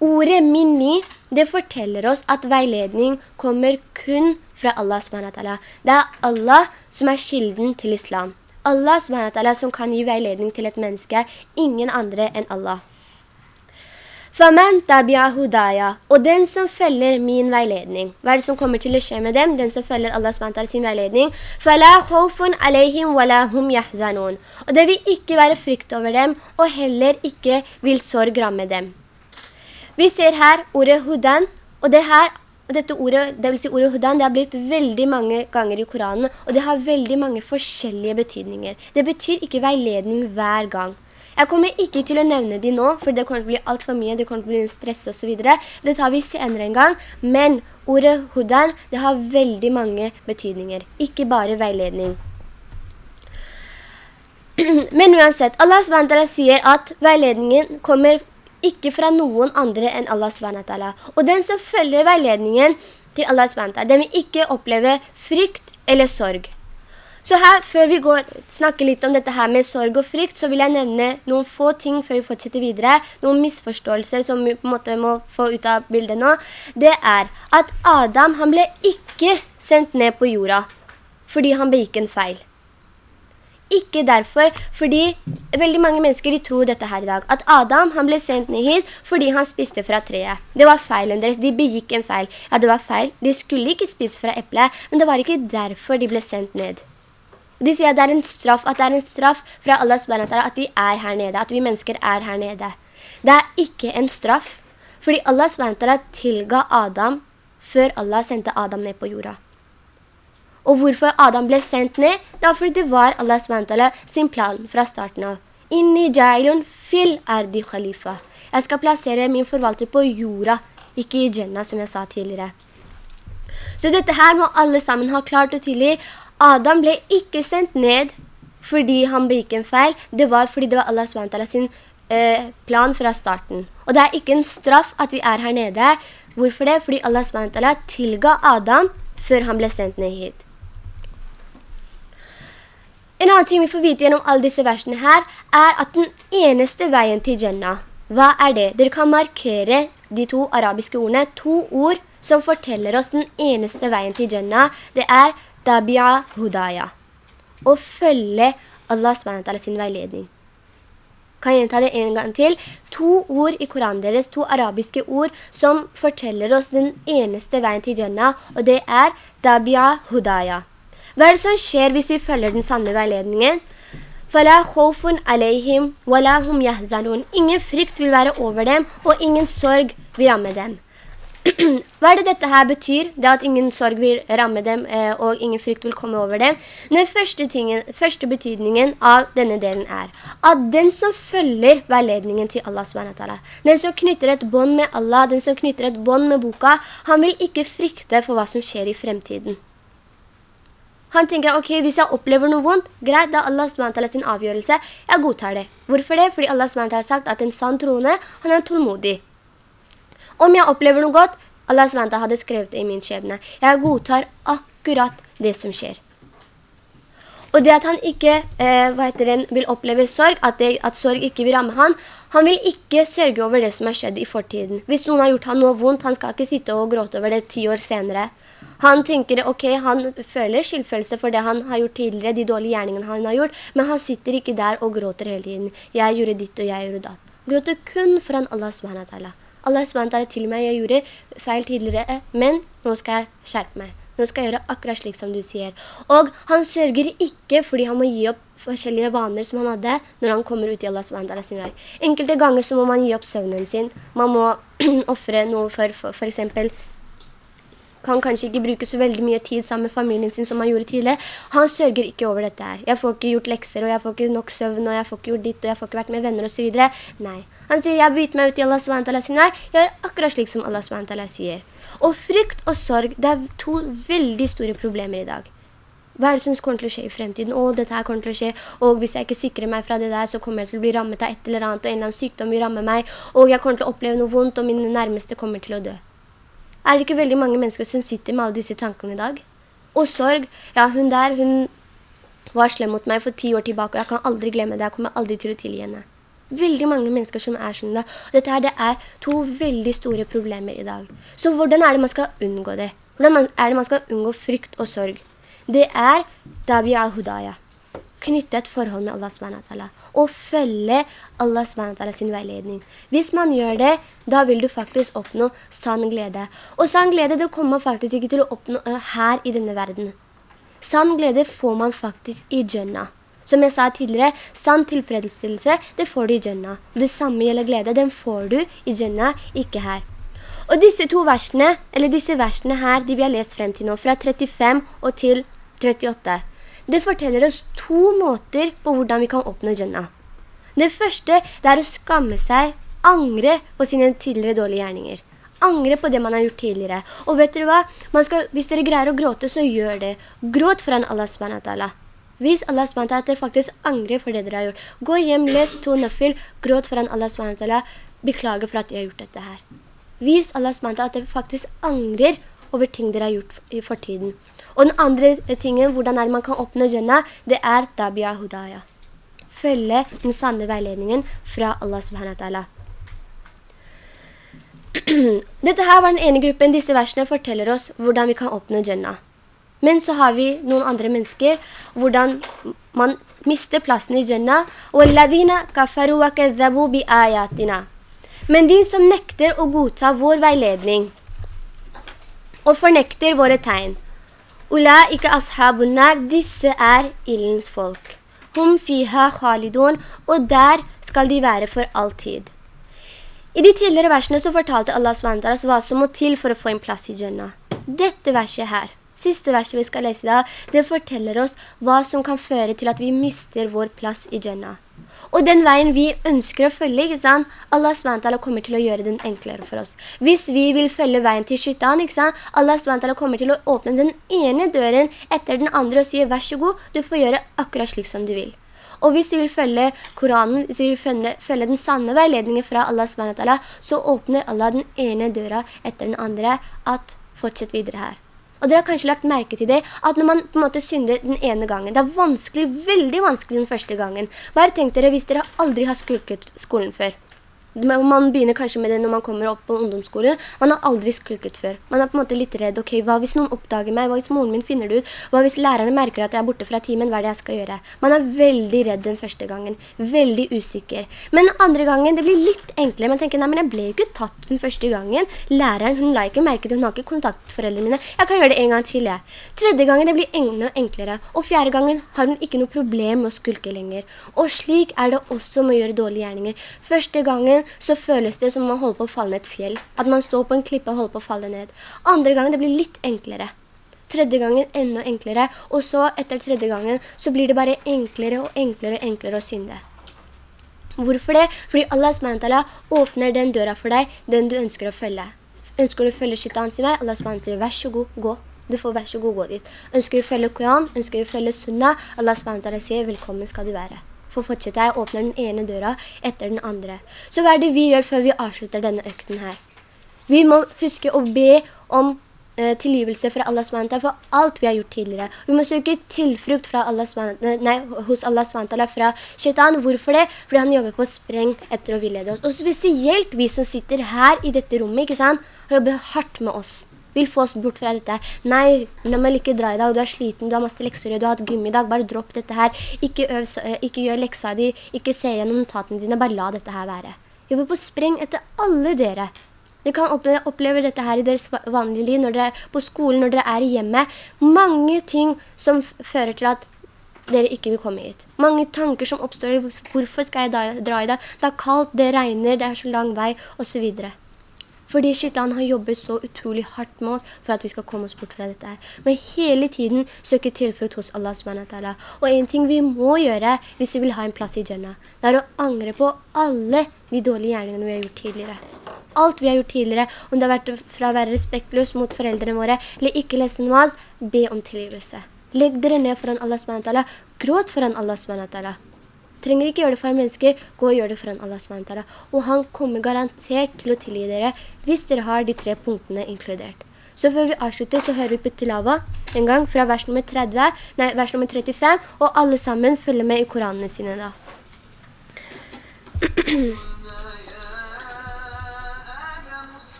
ordet minni, det forteller oss at veiledning kommer kun fra Allah SWT. Det er Allah som er kilden til islam. Allah SWT som kan gi veiledning til et menneske, ingen andre enn Allah. Og den som følger min veiledning. Hva er det som kommer til å skje med dem? Den som følger Allah SWT sin veiledning. Og det vil ikke være frykt over dem, og heller ikke vil sorg ramme dem. Vi ser her ordet hudan, og det her dette ordet, det vil si ordet hudan, det har blitt veldig mange ganger i Koranen, og det har veldig mange forskjellige betydninger. Det betyr ikke veiledning hver gang. Jeg kommer ikke til å nevne de nå, for det kommer til å bli alt for mye, det kommer til å bli stress og så videre. Det tar vi senere en gang, men ordet hudan, det har veldig mange betydninger, ikke bare veiledning. Men uansett, Allah sier at veiledningen kommer ikke fra noen andre enn Allah SWT. Og den som følger veiledningen til Allah SWT, den vil ikke oppleve frykt eller sorg. Så her, før vi går, snakker litt om dette her med sorg og frykt, så vil jeg nevne noen få ting før vi fortsetter videre. Noen misforståelser som vi på en måte må få ut av bildet nå. Det er at Adam, han ble ikke sendt ned på jorda, fordi han begikk en feil. Ikke derfor, fordi veldig mange mennesker de tror dette her i dag. At Adam han ble sendt ned hit fordi han spiste fra treet. Det var feilen deres, de begikk en feil. Ja, det var feil. De skulle ikke spise fra eplet, men det var ikke derfor de ble sendt ned. De sier at det er en straff, at det er en straff fra Allah SWT at de er her nede, at vi mennesker er her nede. Det er ikke en straff, fordi Allah SWT tilga Adam før Allah sendte Adam ned på jorda. Og hvorfor Adam ble sendt ned? Det var fordi det var Allah SWT sin plan fra starten av. Inni jailun fil ardi khalifa. Jeg skal plassere min forvalter på jorda, ikke i Jannah, som jeg sa tidligere. Så dette her må alle sammen ha klart og tydelig Adam ble ikke sendt ned fordi han begikk en feil. Det var fordi det var Allah SWT sin eh, plan fra starten. Og det er ikke en straff at vi er her nede. Hvorfor det? Fordi Allah SWT tilga Adam før han ble sendt ned hit. En annen ting vi får vite gjennom alle disse versene her, er at den eneste veien til Jannah, hva er det? Dere kan markere de to arabiske ordene, to ord som forteller oss den eneste veien til Jannah. Det er Dabi'a hudaya. Å følge Allah SWT sin veiledning. Kan jeg ta det en gang til? To ord i Koranen deres, to arabiske ord, som forteller oss den eneste veien til Jannah, og det er Dabi'a hudaya. Hva er det som skjer hvis vi følger den sanne veiledningen? Ingen frykt vil være over dem, og ingen sorg vil ramme dem. Hva er det dette her betyr? Det at ingen sorg vil ramme dem, eh, og ingen frykt vil komme over dem. Den første, tingen, første betydningen av denne delen er at den som følger veiledningen til Allah SWT, den som knytter et bånd med Allah, den som knytter et bånd med boka, han vil ikke frykte for hva som skjer i fremtiden. Han tenker, ok, hvis jeg opplever noe vondt, greit, da Allah SWT sin avgjørelse, jeg godtar det. Hvorfor det? Fordi Allah SWT har sagt at en sann troende, han er tålmodig. Om jeg opplever noe godt, Allah SWT hadde skrevet det i min skjebne. Jeg godtar akkurat det som skjer. Og det at han ikke eh, den, vil oppleve sorg, at, det, at, sorg ikke vil ramme han, han vil ikke sørge over det som har skjedd i fortiden. Hvis noen har gjort han noe vondt, han skal ikke sitte og gråte over det ti år senere. Han tenker, ok, han føler skyldfølelse for det han har gjort tidligere, de dårlige gjerningene han har gjort, men han sitter ikke der og gråter hele tiden. Jeg gjorde ditt og jeg gjorde datt. Gråter kun foran Allah subhanahu Allah SWT til meg, jeg gjorde feil tidligere, men nå skal jeg skjerpe meg. Nå skal jeg gjøre akkurat slik som du sier. Og han sørger ikke fordi han må gi opp forskjellige vaner som han hadde når han kommer ut i Allah SWT sin vei. Enkelte ganger så må man gi opp søvnen sin. Man må offre noe for, for, for eksempel kan kanskje ikke bruke så veldig mye tid sammen med familien sin som han gjorde tidligere. Han sørger ikke over dette her. Jeg får ikke gjort lekser, og jeg får ikke nok søvn, og jeg får ikke gjort ditt, og jeg får ikke vært med venner og så videre. Nei. Han sier, jeg byter meg ut i Allah SWT sin vei. Jeg gjør akkurat slik som Allah SWT sier. Og frykt og sorg, det er to veldig store problemer i dag. Hva er det som kommer til å skje i fremtiden? Å, dette her kommer til å skje, og hvis jeg ikke sikrer meg fra det der, så kommer jeg til å bli rammet av et eller annet, og en eller annen sykdom vil ramme meg, og jeg kommer til å oppleve noe vondt, og mine nærmeste kommer til å dø. Er det ikke veldig mange mennesker som sitter med alle disse tankene i dag? Og sorg, ja, hun der, hun var slem mot meg for ti år tilbake, og jeg kan aldri glemme det, jeg kommer aldri til å tilgi henne. Veldig mange mennesker som er sånn da. Dette her, det er to veldig store problemer i dag. Så hvordan er det man skal unngå det? Hvordan er det man skal unngå frykt og sorg? Det er Dabi al-Hudaya. knytte et forhold med Allah SWT, og følge Allah SWT sin veiledning. Hvis man gjør det, da vil du faktisk oppnå sann glede. Og sann glede, det kommer man faktisk ikke til å oppnå uh, her i denne verden. Sann glede får man faktisk i Jannah. Som jeg sa tidligere, sann tilfredsstillelse, det får du i Jannah. Det samme gjelder glede, den får du i Jannah, ikke her. Og disse to versene, eller disse versene her, de vi har lest frem til nå, fra 35 og til 38, det forteller oss to måter på hvordan vi kan oppnå Jannah. Det første det er å skamme seg, angre på sine tidligere dårlige gjerninger. Angre på det man har gjort tidligere. Og vet dere hva? Skal, hvis dere greier å gråte, så gjør det. Gråt foran Allah SWT. Vis Allah SWT at dere faktisk angrer for det dere har gjort. Gå hjem, les to nøffel, gråt foran Allah SWT. Beklager for at jeg har gjort dette her. Vis Allah SWT at dere faktisk angrer over ting dere har gjort i fortiden. Og den andre tingen, hvordan er man kan oppnå Jannah, det er Tabia Hudaya. Følge den sanne veiledningen fra Allah subhanahu wa ta'ala. Dette her var den ene gruppen. Disse versene forteller oss hvordan vi kan oppnå Jannah. Men så har vi noen andre mennesker, hvordan man mister plassen i Jannah. Men de som nekter å godta vår veiledning, og fornekter våre tegn, Ulaika ashabun nar, disse er illens folk. Hum fiha khalidun, og der skal de være for alltid. I de tidligere versene så fortalte Allah SWT hva som må til for å få en plass i Jannah. Dette verset her, siste verset vi skal lese i dag, det forteller oss hva som kan føre til at vi mister vår plass i Jannah. Og den veien vi ønsker å følge, ikke sant? Allah SWT kommer til å gjøre den enklere for oss. Hvis vi vil følge veien til skytan, ikke sant? Allah SWT kommer til å åpne den ene døren etter den andre og sier, vær så god, du får gjøre akkurat slik som du vil. Og hvis du vil følge Koranen, hvis du vil følge, følge den sanne veiledningen fra Allah SWT, så åpner Allah den ene døra etter den andre at fortsett videre her. Og dere har kanskje lagt merke til det, at når man på en måte synder den ene gangen, det er vanskelig, veldig vanskelig den første gangen. Bare tenk dere hvis dere aldri har skulket skolen før. Man begynner kanskje med det når man kommer opp på ungdomsskolen. Man har aldri skulket før. Man er på en måte litt redd. Ok, hva hvis noen oppdager meg? Hva hvis moren min finner det ut? Hva hvis lærerne merker at jeg er borte fra timen? Hva er det jeg skal gjøre? Man er veldig redd den første gangen. Veldig usikker. Men den andre gangen, det blir litt enklere. Man tenker, nei, men jeg ble jo ikke tatt den første gangen. Læreren, hun la ikke merke det. Hun har ikke kontakt foreldrene mine. Jeg kan gjøre det en gang til, jeg. Tredje gangen, det blir enda enklere. Og fjerde gangen har hun ikke noe problem med å skulke lenger. Og slik er det også med å gjøre dårlige gjerninger. Første gangen så føles det som om man holder på å falle ned et fjell. At man står på en klippe og holder på å falle ned. Andre gangen det blir litt enklere. Tredje gangen enda enklere. Og så etter tredje gangen så blir det bare enklere og enklere og enklere å synde. Hvorfor det? Fordi Allah SWT åpner den døra for deg, den du ønsker å følge. Ønsker du å følge skytta hans i vei? Allah SWT sier, vær så god, gå. Du får vær så god gå dit. Ønsker du å følge Koran? Ønsker du å følge Sunna? Allah SWT sier, velkommen skal du være for fortsette jeg åpner den ene døra etter den andre. Så hva er det vi gjør før vi avslutter denne økten her? Vi må huske å be om eh, tilgivelse fra Allah SWT for alt vi har gjort tidligere. Vi må søke tilfrukt Allah nei, hos Allah SWT fra shaitan. Hvorfor det? Fordi han jobber på spreng etter å vilede oss. Og spesielt vi som sitter her i dette rommet, ikke sant? Han jobber hardt med oss vil få oss bort fra dette. Nei, la meg ikke dra i dag, du er sliten, du har masse lekser, du har hatt gym i dag, bare dropp dette her. Ikke, øv, eh, ikke gjør leksa di, ikke se gjennom notatene dine, bare la dette her være. Jobbe på spreng etter alle dere. Dere kan oppleve, dette her i deres vanlige liv, når dere er på skolen, når dere er hjemme. Mange ting som fører til at dere ikke vil komme hit. Mange tanker som oppstår, hvorfor skal jeg dra i dag? Det er kaldt, det regner, det er så lang vei, og så videre. Fordi Shaitan har jobbet så utrolig hardt med oss for at vi skal komme oss bort fra dette. Men hele tiden søker tilflukt hos Allah SWT. Og en ting vi må gjøre hvis vi vil ha en plass i Jannah, det er å angre på alle de dårlige gjerningene vi har gjort tidligere. Alt vi har gjort tidligere, om det har vært fra å være respektløs mot foreldrene våre, eller ikke lese namaz, be om tilgivelse. Legg dere ned foran Allah SWT. gråt foran Allah subhanahu trenger ikke gjøre det for mennesker, gå og gjør det foran Allah SWT. Og han kommer garantert til å tilgi dere hvis dere har de tre punktene inkludert. Så før vi avslutter, så hører vi på Tilava en gang fra vers nummer, 30, nei, vers nummer 35, og alle sammen følger med i Koranene sine da.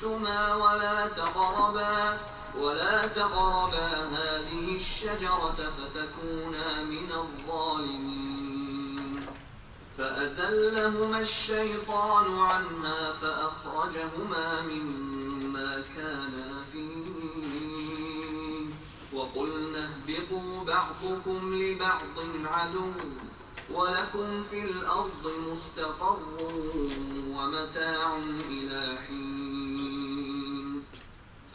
شئتما ولا تقربا ولا تقربا هذه الشجرة فتكونا من الظالمين. فأزلهما الشيطان عنها فأخرجهما مما كانا فيه. وقلنا اهبطوا بعضكم لبعض عدو ولكم في الأرض مستقر ومتاع إلى حين.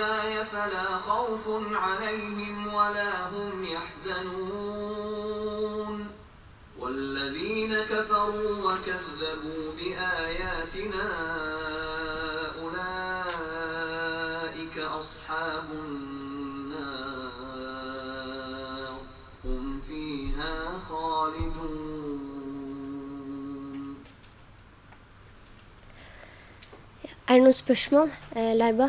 هداي فلا خوف عليهم ولا هم يحزنون. والذين كفروا وكذبوا بآياتنا أولئك أصحاب النار. هم فيها خالدون. Er det noen spørsmål, Leiba?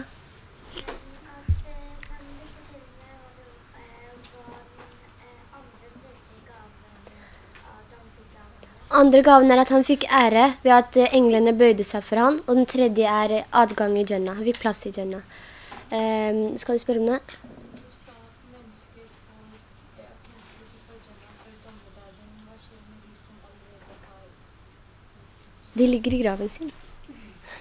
Andre gaven er at han fikk ære ved at eh, englene bøyde seg for han, og den tredje er adgang i Jannah. Han fikk plass i Jannah. Um, skal du spørre om det? De ligger i graven sin.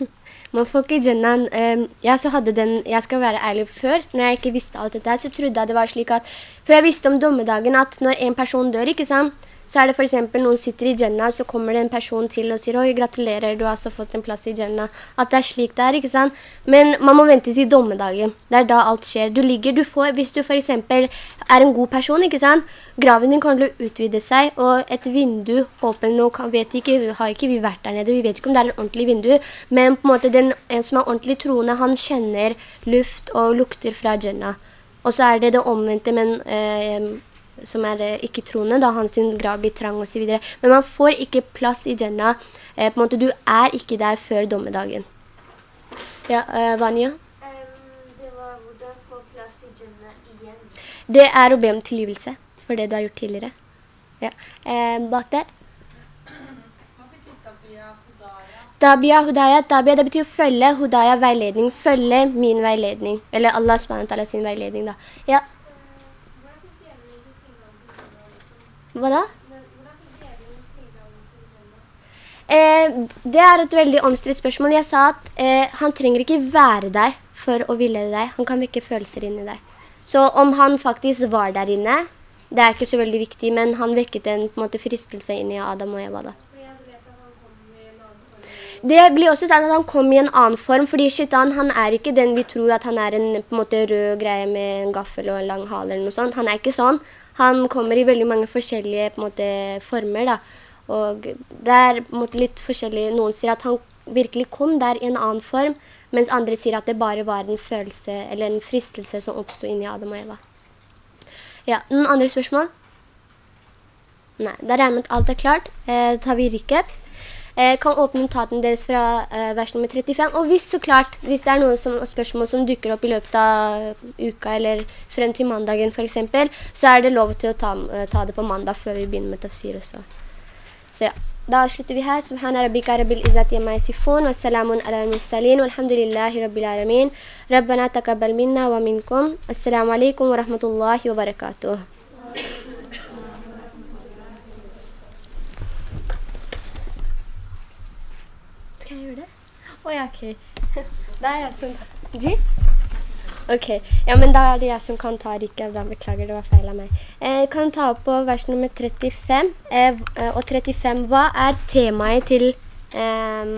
Man får ikke Jannah. Um, jeg så hadde den, jeg skal være ærlig før, når jeg ikke visste alt dette, så trodde jeg det var slik at, for jeg visste om dommedagen at når en person dør, ikke sant? Så er det for eksempel noen sitter i Jannah, så kommer det en person til og sier, oi, gratulerer, du har altså fått en plass i Jannah. At det er slik det er, ikke sant? Men man må vente til dommedagen. Det er da alt skjer. Du ligger, du får, hvis du for eksempel er en god person, ikke sant? Graven din kan utvide seg, og et vindu åpner nå, vet ikke, har ikke vi vært der nede, vi vet ikke om det er en ordentlig vindu, men på en måte den, en som er ordentlig troende, han kjenner luft og lukter fra Jannah. Og så er det det omvendte, men eh, som er eh, ikke troende, da hans grav blir trang og så videre. Men man får ikke plass i Jannah. Eh, på en måte, du er ikke der før dommedagen. Ja, eh, Vanya? det var hvordan få plass i Jannah igjen. Det er å be om tilgivelse for det du har gjort tidligere. Ja. Eh, bak der. Tabia, hudaya, tabia, det betyr å følge, hudaya, veiledning, følge min veiledning, eller Allah SWT sin veiledning da. Ja. Hva da? Eh, det er et veldig omstridt spørsmål. Jeg sa at eh, han trenger ikke være der for å ville deg. Han kan vekke følelser inni deg. Så om han faktisk var der inne, det er ikke så veldig viktig, men han vekket en, en måte, fristelse inni Adam og Eva da. Det blir også sagt at han kom i en annen form, fordi Shaitan, han er ikke den vi tror at han er en, en måte, rød greie med en gaffel og en lang hale eller noe sånt. Han er ikke sånn. Han kommer i veldig mange forskjellige måte, former da. Og det er måte, litt forskjellig. Noen sier at han virkelig kom der i en annen form, mens andre sier at det bare var en følelse eller en fristelse som oppstod inni Adam og Eva. Ja, noen andre spørsmål? Nei, da regner med at alt er klart. Eh, tar vi eh, kan åpne notaten deres fra eh, vers nummer 35. Og hvis så klart, hvis det er noen som, spørsmål som dukker opp i løpet av uka eller frem til mandagen for eksempel, så er det lov til å ta, eh, ta det på mandag før vi begynner med tafsir også. Så ja, da slutter vi her. Subhana rabbika rabbil izzati amma yasifun, wa salamun ala al-mursalin, walhamdulillahi rabbil alamin. Rabbana takabbal minna wa minkum. Assalamu alaikum wa rahmatullahi wa barakatuh. Skal jeg gjøre det? Åja, ok. Da er jeg som tar... Ok, ja, men da er det jeg som kan ta Rikard. da beklager, det var feil av meg. Eh, kan ta opp på vers nummer 35, eh, og 35, hva er temaet til eh,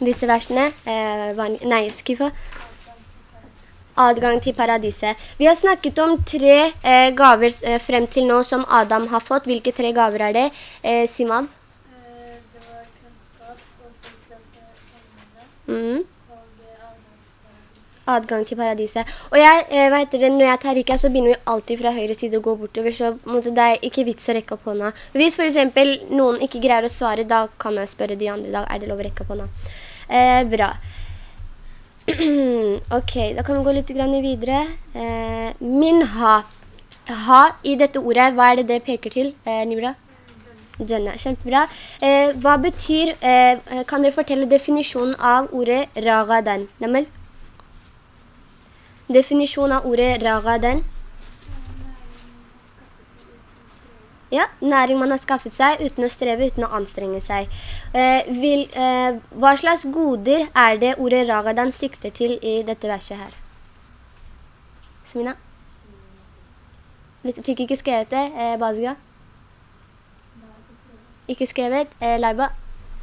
disse versene? Eh, nei, skuffa. Adgang til paradiset. Vi har snakket om tre eh, gaver eh, frem til nå som Adam har fått. Hvilke tre gaver er det? Simon? Mm. Adgang til paradiset. Og jeg, eh, hva heter det, når jeg tar rikket, så begynner vi alltid fra høyre side å gå bortover, så måtte det er ikke vits å rekke opp hånda. Hvis for eksempel noen ikke greier å svare, da kan jeg spørre de andre, da er det lov å rekke opp hånda. Eh, bra. ok, da kan vi gå litt videre. Eh, min ha. Ha i dette ordet, hva er det det peker til, eh, Nibra? Jannah, kjempebra. Eh, hva betyr, eh, kan dere fortelle definisjonen av ordet ragadan? Namel? Definisjonen av ordet ragadan? Ja, næring man har skaffet seg uten å streve, uten å anstrenge seg. Eh, vil, eh, hva slags goder er det ordet ragadan sikter til i dette verset her? Smina? Fikk ikke skrevet det, eh, Bazga? Ikke skrevet. Eh, Leiba.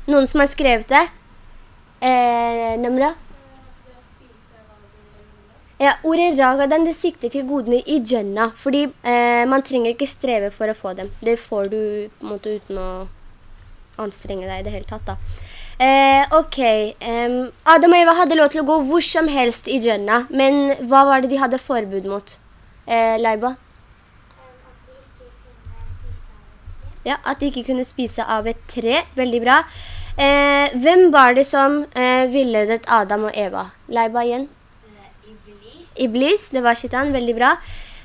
Noen som har skrevet det? Eh, Namra? Ja, ordet ragadan det sikter til godene i Jannah, fordi eh, man trenger ikke streve for å få dem. Det får du på en måte uten å anstrenge deg i det hele tatt da. Eh, ok, um, Adam og Eva hadde lov til å gå hvor som helst i Jannah, men hva var det de hadde forbud mot? Eh, Leiba? Ja, at de ikke kunne spise av et tre. Veldig bra. Eh, hvem var det som eh, villedet Adam og Eva? Leiba igjen? Iblis. Iblis, det var skittan. Veldig bra.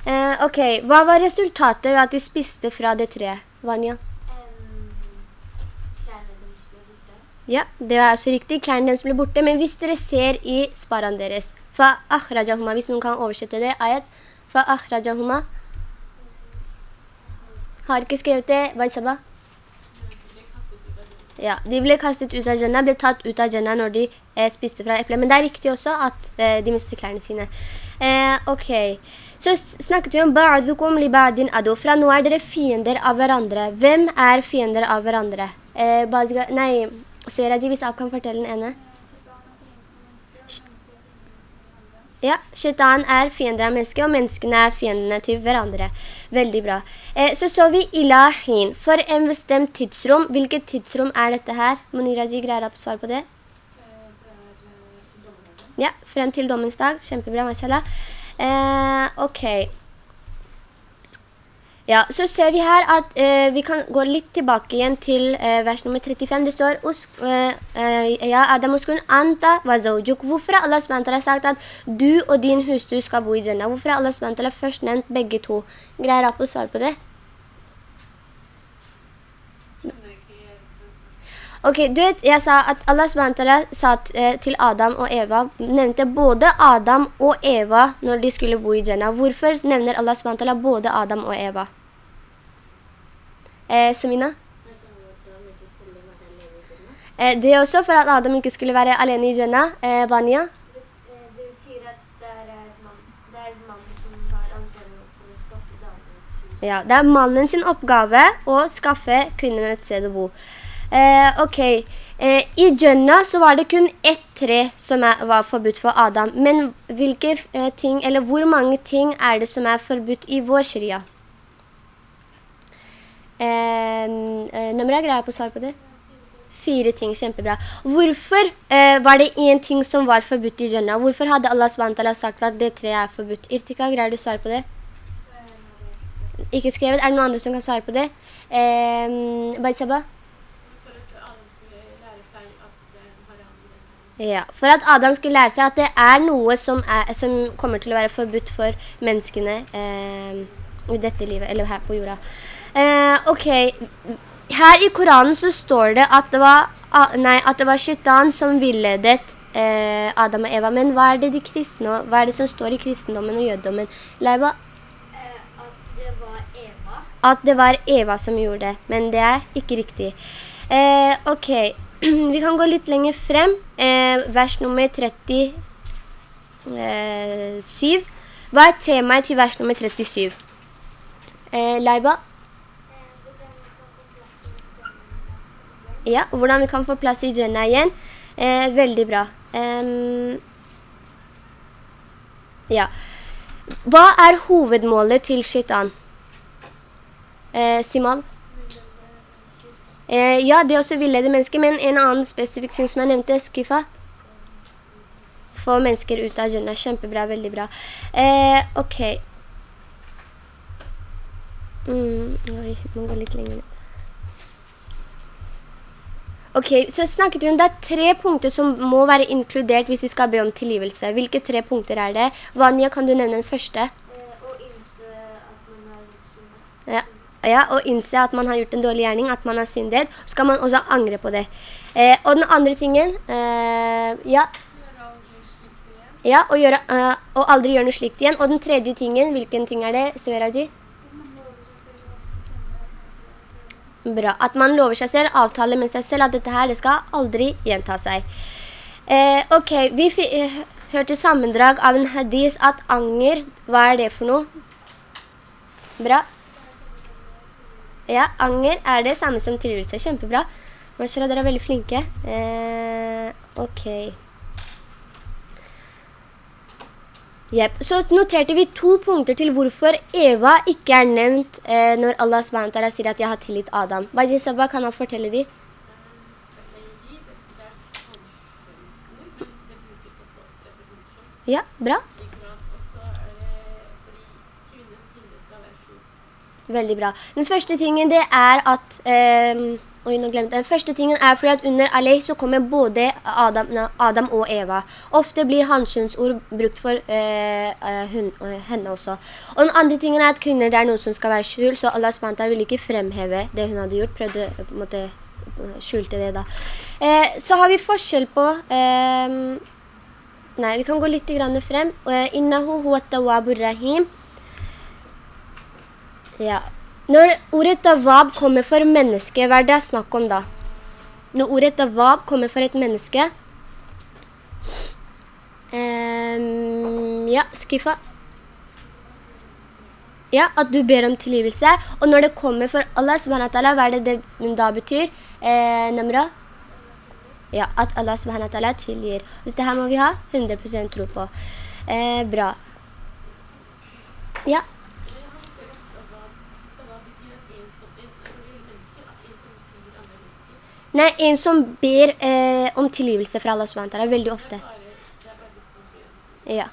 Eh, ok, hva var resultatet ved at de spiste fra det tre? Vanya? Um, klærne deres ble borte. Ja, det var også riktig. Klærne deres ble borte. Men hvis dere ser i sparen deres, fa akhrajahuma, hvis noen kan oversette det, ayat, fa akhrajahuma, har ikke skrevet det, hva Isabba? Ja, de ble kastet ut av Jannah, ble tatt ut av Jannah når de eh, spiste fra eplet. Men det er riktig også at eh, de mistet klærne sine. Eh, ok, så snakket vi om ba'dukum li ba'din adu». Fra nå er dere fiender av hverandre. Hvem er fiender av hverandre? Eh, nei, Seraji, hvis jeg kan fortelle den ene. Ja, shaitan er fiender av mennesket, og menneskene er fiendene til hverandre. Veldig bra. Eh, så så vi ilahin, for en bestemt tidsrom. Hvilket tidsrom er dette her? Moniraji greier opp svar på det? Ja, frem til dommens dag. Kjempebra, mashallah. Eh, ok. Ja, så ser vi her at eh, vi kan gå litt tilbake igjen til eh, vers nummer 35. Det står, eh, eh, ja, Adam uskun anta wa zawjuk. Hvorfor har Allah SWT sagt at du og din hustru skal bo i Jannah? Hvorfor har Allah SWT først nevnt begge to? Greier Apo svar på det? Ok, du vet, jeg sa at Allah SWT sa eh, til Adam og Eva, nevnte både Adam og Eva når de skulle bo i Jannah. Hvorfor nevner Allah SWT både Adam og Eva? Eh, Samina? Eh, det er også for at Adam ikke skulle være alene i Jannah. Eh, Vanya? Det, betyr at det er, man, det er som har ansvaret å skaffe damen. Ja, det er mannen sin oppgave å skaffe kvinnen et sted å bo. Eh, ok, eh, i Jannah så var det kun ett tre som er, var forbudt for Adam. Men hvilke eh, ting, eller hvor mange ting er det som er forbudt i vår sharia? Eh, Namra, greier på å svare på det? Fire ting, kjempebra. Hvorfor eh, var det en ting som var forbudt i Jannah? Hvorfor hadde Allah SWT sagt at det tre er forbudt? Irtika, greier du å svare på det? Ikke skrevet. Er det noen andre som kan svare på det? Eh, Baisaba? Ja, for at Adam skulle lære seg at det er noe som, er, som kommer til å være forbudt for menneskene eh, i dette livet, eller her på jorda. Eh, ok, her i Koranen så står det at det var, nei, at det var shaitan som villedet eh, Adam og Eva, men hva er det de kristne, hva er det som står i kristendommen og jødommen? Leiba? Eh, at det var Eva. At det var Eva som gjorde det, men det er ikke riktig. Eh, ok, vi kan gå litt lenger frem, eh, vers nummer 37. Eh, Hva er temaet til vers nummer 37? Eh, Leiba? Ja, hvordan vi kan få plass i Jannah igjen. Eh, veldig bra. Ja. Hva er hovedmålet til shaitan? Eh, Simon? Eh, ja, det er også villede mennesker, men en annen spesifikk ting som jeg nevnte, skifa. Få mennesker ut av Jannah. Kjempebra, veldig bra. Eh, ok. Mm, oi, må gå litt lenger. Ok, så snakket vi om det er tre punkter som må være inkludert hvis vi skal be om tilgivelse. Hvilke tre punkter er det? Vanya, kan du nevne den første? Eh, å innse at man har voksen. Ja. Ja, og innse at man har gjort en dårlig gjerning, at man har syndet, så skal man også angre på det. Eh, og den andre tingen, eh, ja. Ja, og, gjøre, uh, og aldri gjøre noe slikt igjen. Og den tredje tingen, hvilken ting er det, Sveraji? Bra. At man lover seg selv, avtaler med seg selv at dette her, det skal aldri gjenta seg. Eh, ok, vi eh, hørte sammendrag av en hadis at anger, hva er det for noe? Bra. Ja, anger er det samme som tilgivelse. Kjempebra. Mashallah, dere er veldig flinke. Eh, ok. Yep. Så noterte vi to punkter til hvorfor Eva ikke er nevnt eh, når Allah SWT sier at jeg har tillit Adam. Bajisabba, kan han fortelle de? Ja, bra. Veldig bra. Den første tingen det er at, eh, oi nå glemte Den første tingen er fordi at under Aleh så kommer både Adam, Adam og Eva. Ofte blir hanskjønnsord brukt for eh, eh hun, eh, henne også. Og den andre tingen er at kvinner det er noen som skal være skjult, så Allah SWT vil ikke fremheve det hun hadde gjort, prøvde på en måte skjulte det da. Eh, så har vi forskjell på eh, Nei, vi kan gå litt frem. Innahu huwa tawabur rahim. Ja. Når ordet tawab kommer for menneske, hva er det snakk om da? Når ordet tawab kommer for et menneske, um, ja, skifa. Ja, at du ber om tilgivelse. Og når det kommer for Allah subhanahu hva er det det da betyr? Eh, Namra? Ja, at Allah subhanahu tilgir. Dette her må vi ha 100% tro på. Eh, bra. Ja. Nei, en som ber eh, om tilgivelse fra Allah SWT, veldig ofte. Ja.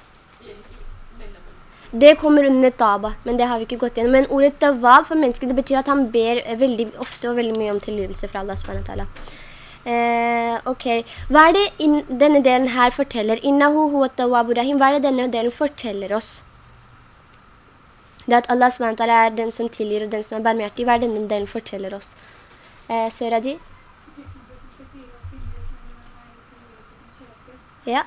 Det kommer under taba, men det har vi ikke gått igjen. Men ordet tawab for mennesket, det betyr at han ber veldig ofte og veldig mye om tilgivelse fra Allah SWT. Eh, ok, hva er det denne delen her forteller? Innahu huwa tawwabur Hva er det denne delen forteller oss? Det at Allah SWT er den som tilgir og den som er barmhjertig. Hva er det denne delen forteller oss? Eh, Søraji? Ja.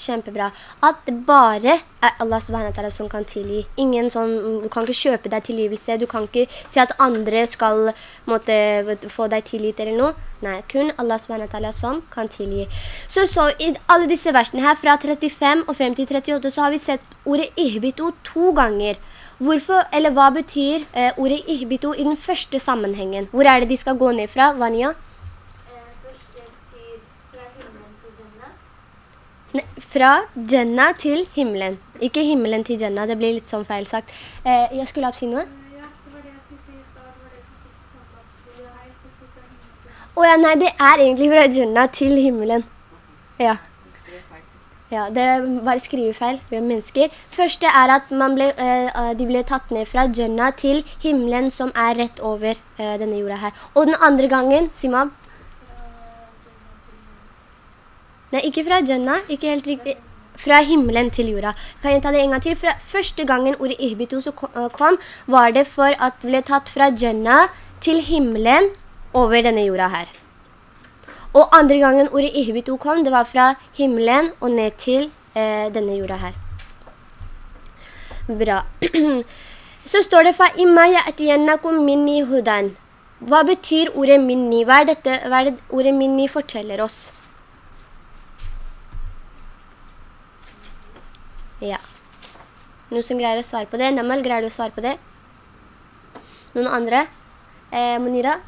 Kjempebra. At det bare er Allah subhanahu som kan tilgi. Ingen sånn, du kan ikke kjøpe deg tilgivelse, du kan ikke si at andre skal måtte, få deg tilgitt eller noe. Nei, kun Allah subhanahu som kan tilgi. Så, så i alle disse versene her, fra 35 og frem til 38, så har vi sett ordet ihbito to ganger. Hvorfor, eller hva betyr eh, ordet ihbito i den første sammenhengen? Hvor er det de skal gå ned fra, Vanya? Fra Jannah til himmelen. Ikke himmelen til Jannah, det blir litt sånn feil sagt. Eh, jeg skulle opp si noe? Å ja, nei, det er egentlig fra Jannah til himmelen. Ja. Ja, det bare skrivefeil, vi er mennesker. Første er at ble, eh, de ble tatt ned fra Jannah til himmelen som er rett over eh, denne jorda her. Og den andre gangen, Simab, Nei, ikke fra Jannah, ikke helt riktig. Fra himmelen til jorda. Kan jeg ta det en gang til? Fra første gangen ordet ihbitu eh, kom, var det for at det ble tatt fra Jannah til himmelen over denne jorda her. Og andre gangen ordet ihbitu kom, det var fra himmelen og ned til eh, denne jorda her. Bra. Så står det «Fa imma ya'tiyannakum minni hudan». Hva betyr ordet minni? Hva er, dette, hva er det ordet minni forteller oss? Ja. Noen som greier å svare på det? Namal, greier du å svare på det? Noen andre? Eh, Monira?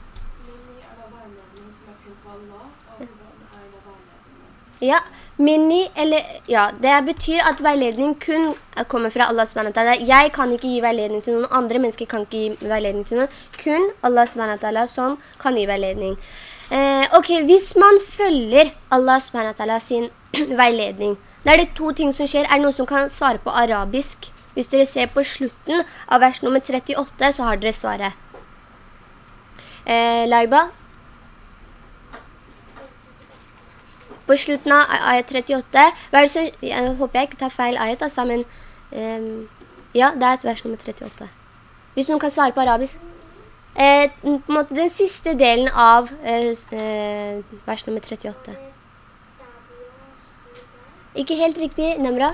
Ja, minni, eller, ja, det betyr at veiledning kun kommer fra Allah SWT. Jeg kan ikke gi veiledning til noen, andre mennesker kan ikke gi veiledning til noen. Kun Allah SWT som kan gi veiledning. Eh, ok, hvis man følger Allah SWT sin veiledning, da er det to ting som skjer. Er det noen som kan svare på arabisk? Hvis dere ser på slutten av vers nummer 38, så har dere svaret. Eh, Laiba? På slutten av ayat 38, så, jeg håper jeg ikke tar feil ayat, altså, men Um, ja, det er et vers nummer 38. Hvis noen kan svare på arabisk. Eh, på en måte den siste delen av eh, eh vers nummer 38. Ikke helt riktig, Nemra?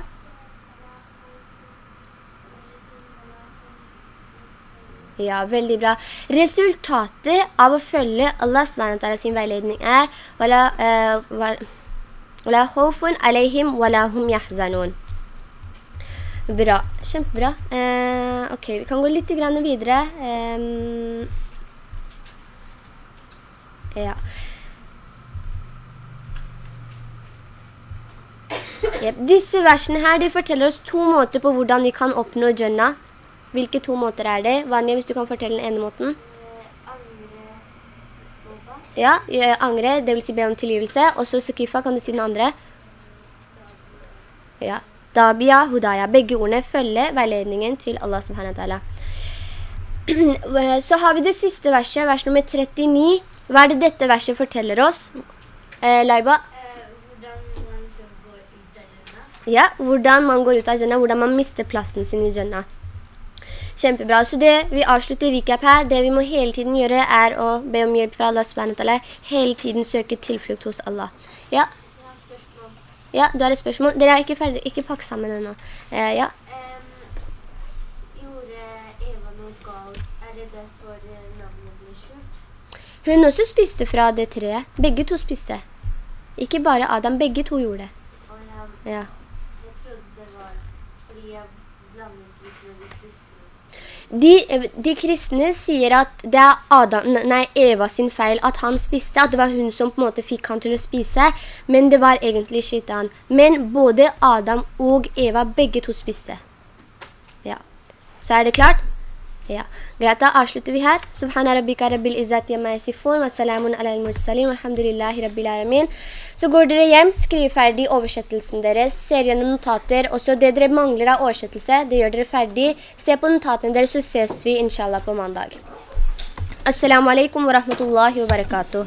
Ja, veldig bra. Resultatet av å følge Allah SWT sin veiledning er «Wala, uh, khawfun alayhim wala hum yahzanun». Bra, kjempebra. Eh, ok, vi kan gå litt videre. Eh, ja. Yep. Disse versene her, de forteller oss to måter på hvordan vi kan oppnå Jannah. Hvilke to måter er det? Vanya, hvis du kan fortelle den ene måten. Ja, angre, det vil si be om tilgivelse. Og så Sakifa, kan du si den andre? Ja, Dabia, Hudaya. Begge ordene følger veiledningen til Allah subhanahu wa ta'ala. Så har vi det siste verset, vers nummer 39. Hva er det dette verset forteller oss? Eh, Laiba? Ja, hvordan man går ut av Jannah, hvordan man mister plassen sin i Jannah. Kjempebra. Så det vi avslutter recap her, det vi må hele tiden gjøre er å be om hjelp fra Allah SWT. Hele tiden søke tilflukt hos Allah. Ja? Ja, du har et spørsmål. Dere er ikke ferdig, ikke pakk sammen ennå. Eh, ja? gjorde Eva noe galt? Er det derfor eh, navnet ble skjult? Hun også spiste fra det treet. Begge to spiste. Ikke bare Adam, begge to gjorde det. Oh, ja. Ja. Jeg trodde det var De, de, kristne sier at det er Adam, nei, Eva sin feil at han spiste, at det var hun som på en måte fikk han til å spise, men det var egentlig skytan. Men både Adam og Eva, begge to spiste. Ja. Så er det klart? Ja. Greit, da avslutter vi her. Subhana rabbika rabbil izzati amma yasifun, wa salamun ala al-mursalim, alhamdulillahi rabbil alamin. Så går dere hjem, skriver ferdig oversettelsen deres, ser gjennom notater, og så det dere mangler av oversettelse, det gjør dere ferdig. Se på notatene deres, så ses vi inshallah på mandag. Assalamu alaikum wa rahmatullahi wa barakatuh.